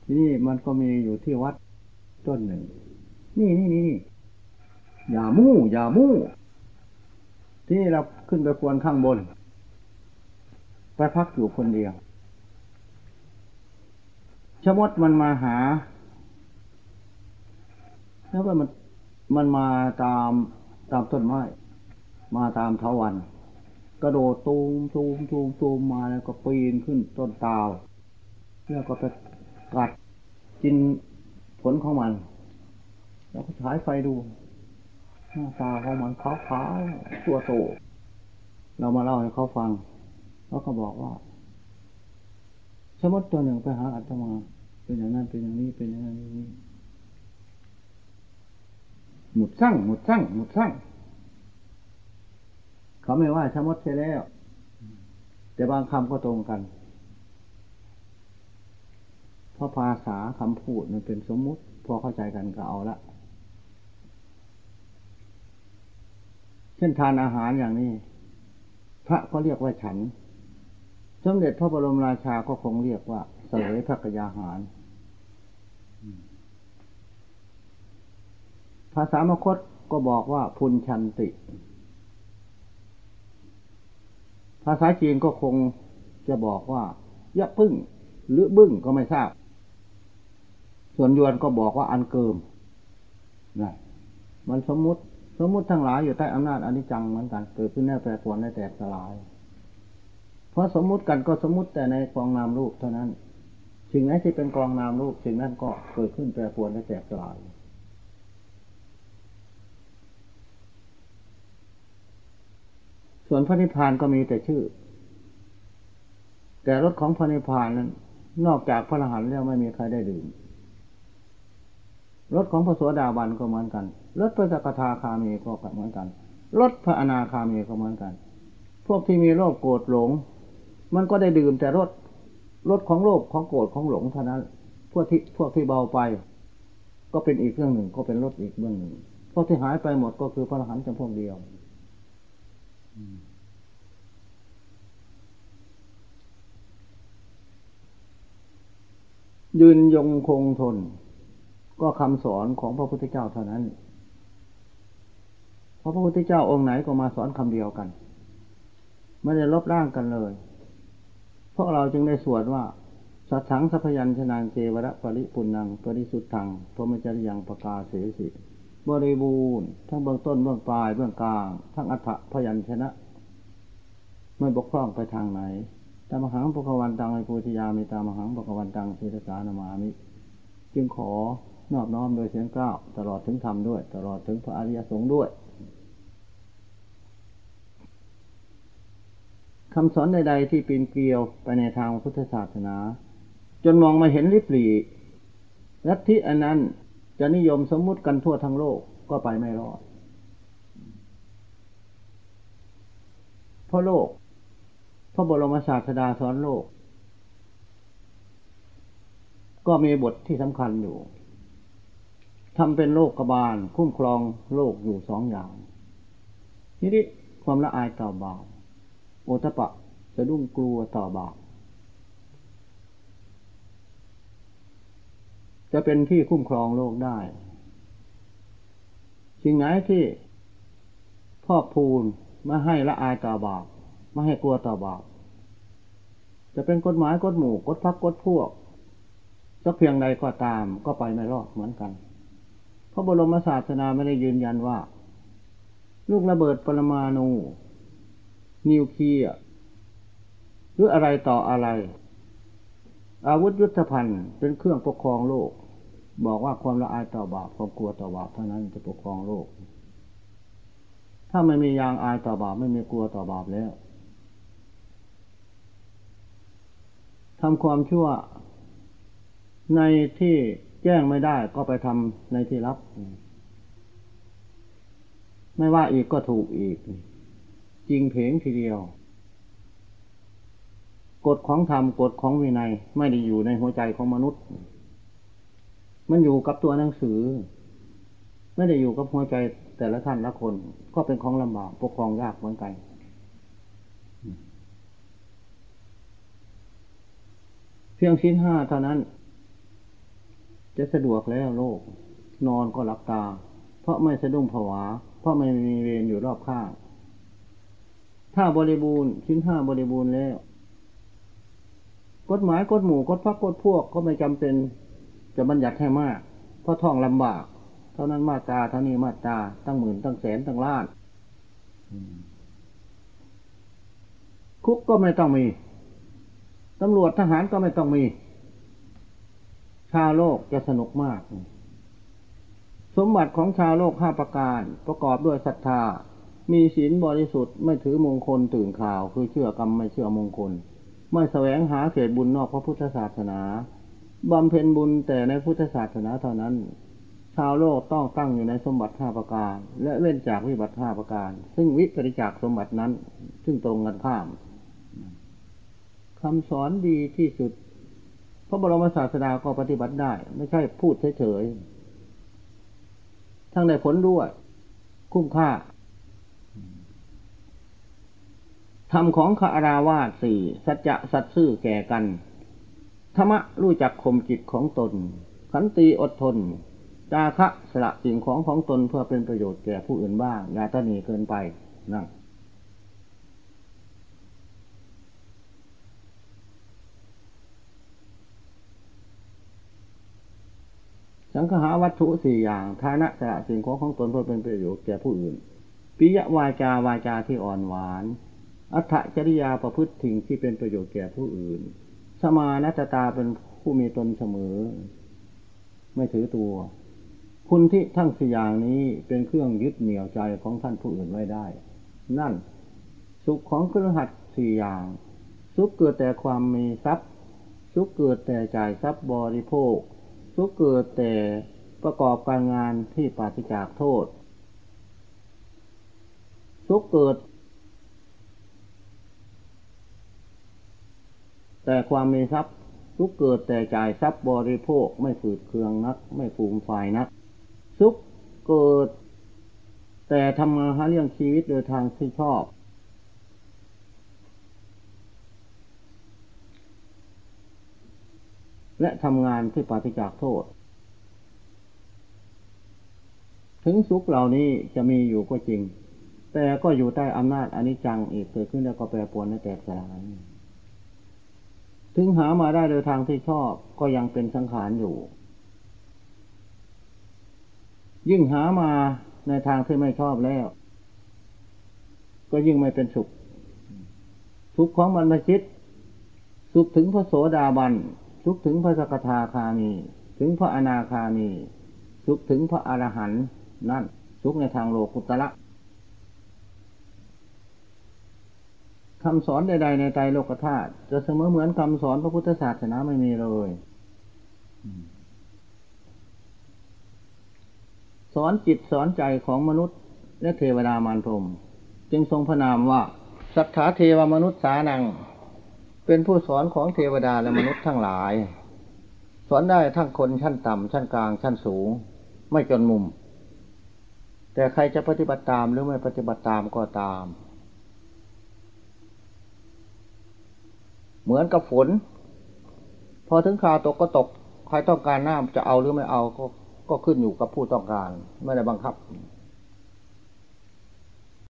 ที่นี่มันก็มีอยู่ที่วัดต้นหนึ่ง นี่นี่นี่อย่ามู่อย่ามู่ที่นี่เราขึ้นไปควรข้างบน ไปพักอยู่คนเดียว ชมดมันมาหา แล้วมันมันมาตามตามต้นไม้ มาตามเทวัน กระโดดตูมตูมตูมตูมมาแล้วก็ปีนขึ้นต้นตาว แล้วก็ไปกัดกินผลของมันแล้วก็ฉายไฟดูหน้าตาของมันขาวๆตัวโต เรามาเล่าให้เขาฟังแล้วก็บอกว่า สมมติตัวหนึ่งไปหาอาตมา เป็นอย่างนั้นเป็นอย่างนี้เป็นอย่างนั้นนี้หมุดสั่งหมุดสั่งหมุดสั่งเขาไม่ว่าสมมติใช่แล้ว แต่บางคำก็ตรงกัน เพราะภาษาคำพูดมันเป็นสมมุติ พอเข้าใจกันก็เอาละเช่นทานอาหารอย่างนี้ พระก็เรียกว่าฉัน สมเด็จพระบรมราชาก็คงเรียกว่าเสวยพระกยาหาร ภาษามคตก็บอกว่าพุนชันติ ภาษาจีนก็คงจะบอกว่ายะพึ่ง หรือบึ้งก็ไม่ทราบ ส่วนยวนก็บอกว่าอันเกิมนะมันสมมุติ สมมุติทั้งหลายอยู่ใต้อำนาจอนิจจังเหมือนกัน เกิดขึ้นแน่แปรปรวนในแตกสลาย ราะสมมุติกันก็สมมุติแต่ในกองนามรูปเท่านั้นสิ่งไหนที่เป็นกองนามรูปสิ่งนั้นก็เกิดขึ้นแปรปรวนและแตกสลายส่วนพระนิพพานก็มีแต่ชื่อ แต่รถของพระนิพพานนั้น นอกจากพระอรหันต์แล้วไม่มีใครได้ดื่มรถของพระสวสดาบันก็เหมือนกันรถพระสกทาคามีก็เหมือนกันรถพระอนาคามีก็เหมือนกัน พวกที่มีโรคโกรธหลง มันก็ได้ดื่มแต่รสรสของโลภของโกรธของหลงเท่านั้นพวกที่พวกที่เบาไป ก็เป็นอีกเรื่องหนึ่งก็เป็นรสอีกเรื่องหนึ่งพวกที่หายไปหมดก็คือพระอรหันต์จำพวกเดียวยืนยงคงทน ก็คำสอนของพระพุทธเจ้าเท่านั้นเพราะพระพุทธเจ้าองค์ไหนก็มาสอนคำเดียวกัน ไม่ได้ลบล้างกันเลย พวกเราจึงได้สวดว่า สัทถังสัพยัญชนะเจวระปริปุนังปริสุทธังพรมจริยังประกาศเสสิ บริบูรณ์ทั้งเบื้องต้นเบื้องปลายเบื้องกลาง ทั้งอัฏฐพยัญชนะ ไม่บกพร่องไปทางไหนตามหังปกวันตังไอโพธิยามีตามหังปกวันตังเทศกานามามิ จึงขอนอบน้อมโดยเสียงก้าวตลอดถึงธรรมด้วย ตลอดถึงพระอริยสงฆ์ด้วย คำสอนใดๆที่ปีนเกลียวไปในทางพุทธศาสนา จนมองมาเห็นริบหรี่ลัทธิอันนั้นจะนิยมสมมุติกันทั่วทั้งโลกก็ไปไม่รอดเพราะโลกพระบรมศาสดาสอนโลก ก็มีบทที่สำคัญอยู่ทำเป็นโลกกบาลคุ้มครองโลกอยู่สองอย่าง ทีนี้ความละอายต่อบาป โอตปะสะดุ้งกลัวต่อบาปจะเป็นที่คุ้มครองโลกได้ สิ่งไหนที่พอกพูนไม่ให้ละอายต่อบาปไม่ให้กลัวต่อบาปจะเป็นกฎหมายกฎหมู่กฎพักกฎพวกสักเพียงใดก็ตามก็ไปไม่รอดเหมือนกัน พระบรมศาสนาไม่ได้ยืนยันว่า ลูกระเบิดปรมาณู นิวเคลียร์หรืออะไรต่ออะไร อาวุธยุทธภัณฑ์เป็นเครื่องปกครองโลก บอกว่าความละอายต่อบาปความกลัวต่อบาปเท่านั้นจะปกครองโลก ถ้าไม่มียางอายต่อบาปไม่มีกลัวต่อบาปแล้วทำความชั่วในที่แจ้งไม่ได้ก็ไปทำในที่รับ ไม่ว่าอีกก็ถูกอีก จริงเพงทีเดียว กฎของธรรมกฎของวินัยไม่ได้อยู่ในหัวใจของมนุษย์ มันอยู่กับตัวหนังสือ ไม่ได้อยู่กับหัวใจแต่ละท่านละคน ก็เป็นของลำบากปกครองยากเหมือนกันเพียงชิ้นห้าเท่านั้น จะสะดวกแล้วโลก นอนก็หลับตา เพราะไม่สะดุ้งผวา เพราะไม่มีเวรอยู่รอบข้าง ถ้าบริบูรณ์ชิ้นห้าบริบูรณ์แล้ว กฎหมายกฎหมู่กฎพักกฎพวกก็ไม่จำเป็นจะบัญญัติให้มาก เพราะท่องลำบาก เท่านั้นมาตาเท่านี้มาตาตั้งหมื่นตั้งแสนตั้งล้านคุกก็ไม่ต้องมีตำรวจทหารก็ไม่ต้องมี ชาวโลกจะสนุกมาก สมบัติของชาวโลกห้าประการ ประกอบด้วยศรัทธา มีศีลบริสุทธิ์ไม่ถือมงคลตื่นข่าว คือเชื่อกรรมไม่เชื่อมงคล ไม่แสวงหาเศษบุญนอกพระพุทธศาสนาบำเพ็ญบุญแต่ในพุทธศาสนาเท่านั้น ชาวโลกต้องตั้งอยู่ในสมบัติห้าประการ และเว้นจากวิบัติห้าประการ ซึ่งวิปริจากสมบัตินั้น ซึ่งตรงกันข้ามคำสอนดีที่สุดพระบรมศาสดาก็ปฏิบัติได้ ไม่ใช่พูดเฉยๆทั้งได้ผลด้วย คุ้มค่า ธรรมของคาราวาสสี่สัจจะสัตซื่อแก่กัน ธรรมะรู้จักข่มจิตของตน ขันตีอดทน จาคะสละสิ่งของของตนเพื่อเป็นประโยชน์แก่ผู้อื่นบ้างอย่าตนีเกินไปนั่นสังหาวัตถุสี่อย่างฐานะสละสิ่งของของตนเพื่อเป็นประโยชน์แก่ผู้อื่นปิยวาจาวาจาที่อ่อนหวาน อัตจริยาประพฤติถิงที่เป็นประโยชน์แก่ผู้อื่น สมานัตตาเป็นผู้มีตนเสมอ ไม่ถือตัว คุณที่ทั้งสี่อย่างนี้เป็นเครื่องยึดเหนี่ยวใจของท่านผู้อื่นไว้ได้ นั่น สุขของเครือขัดสี่อย่าง สุขเกิดแต่ความมีทรัพย์ สุขเกิดแต่จ่ายทรัพย์บริโภค สุขเกิดแต่ประกอบการงานที่ปราศจากโทษ สุขเกิด แต่ความมีทรัพย์สุขเกิดแต่จ่ายทรัพย์บริโภคไม่ฝืดเคืองนัก ไม่ฟูมฝ่ายนักสุขเกิด แต่ทำมาหาเรื่องชีวิตโดยทางที่ชอบ และทำงานที่ปฏิจากโทษ ถึงสุขเหล่านี้จะมีอยู่ก็จริง แต่ก็อยู่ใต้อำนาจอนิจจังอีกเกิดขึ้นแล้วก็แปรปรวนและแตกสลาย ถึงหามาได้โดยทางที่ชอบก็ยังเป็นสังขารอยู่ ยิ่งหามาในทางที่ไม่ชอบแล้ว ก็ยิ่งไม่เป็นสุข สุขของมันมชิดสุขถึงพระโสดาบัน สุขถึงพระสกทาคามี ถึงพระอนาคามี สุขถึงพระอรหันต์นั่น สุขในทางโลกุตละ คำสอนใด ๆ ในใจโลกธาตุจะเสมอเหมือนคำสอนพระพุทธศาสนาไม่มีเลยสอนจิตสอนใจของมนุษย์ และเทวดามารพรมจึงทรงพระนามว่าสัทธาเทวมนุษย์สานัง เป็นผู้สอนของเทวดาและมนุษย์ทั้งหลาย สอนได้ทั้งคนชั้นต่ำชั้นกลางชั้นสูง ไม่จนมุม แต่ใครจะปฏิบัติตามหรือไม่ปฏิบัติตามก็ตาม เหมือนกับฝน พอถึงคราวตกก็ตก ใครต้องการน้ำจะเอาหรือไม่เอาก็ก็ขึ้นอยู่กับผู้ต้องการ ไม่ได้บังคับ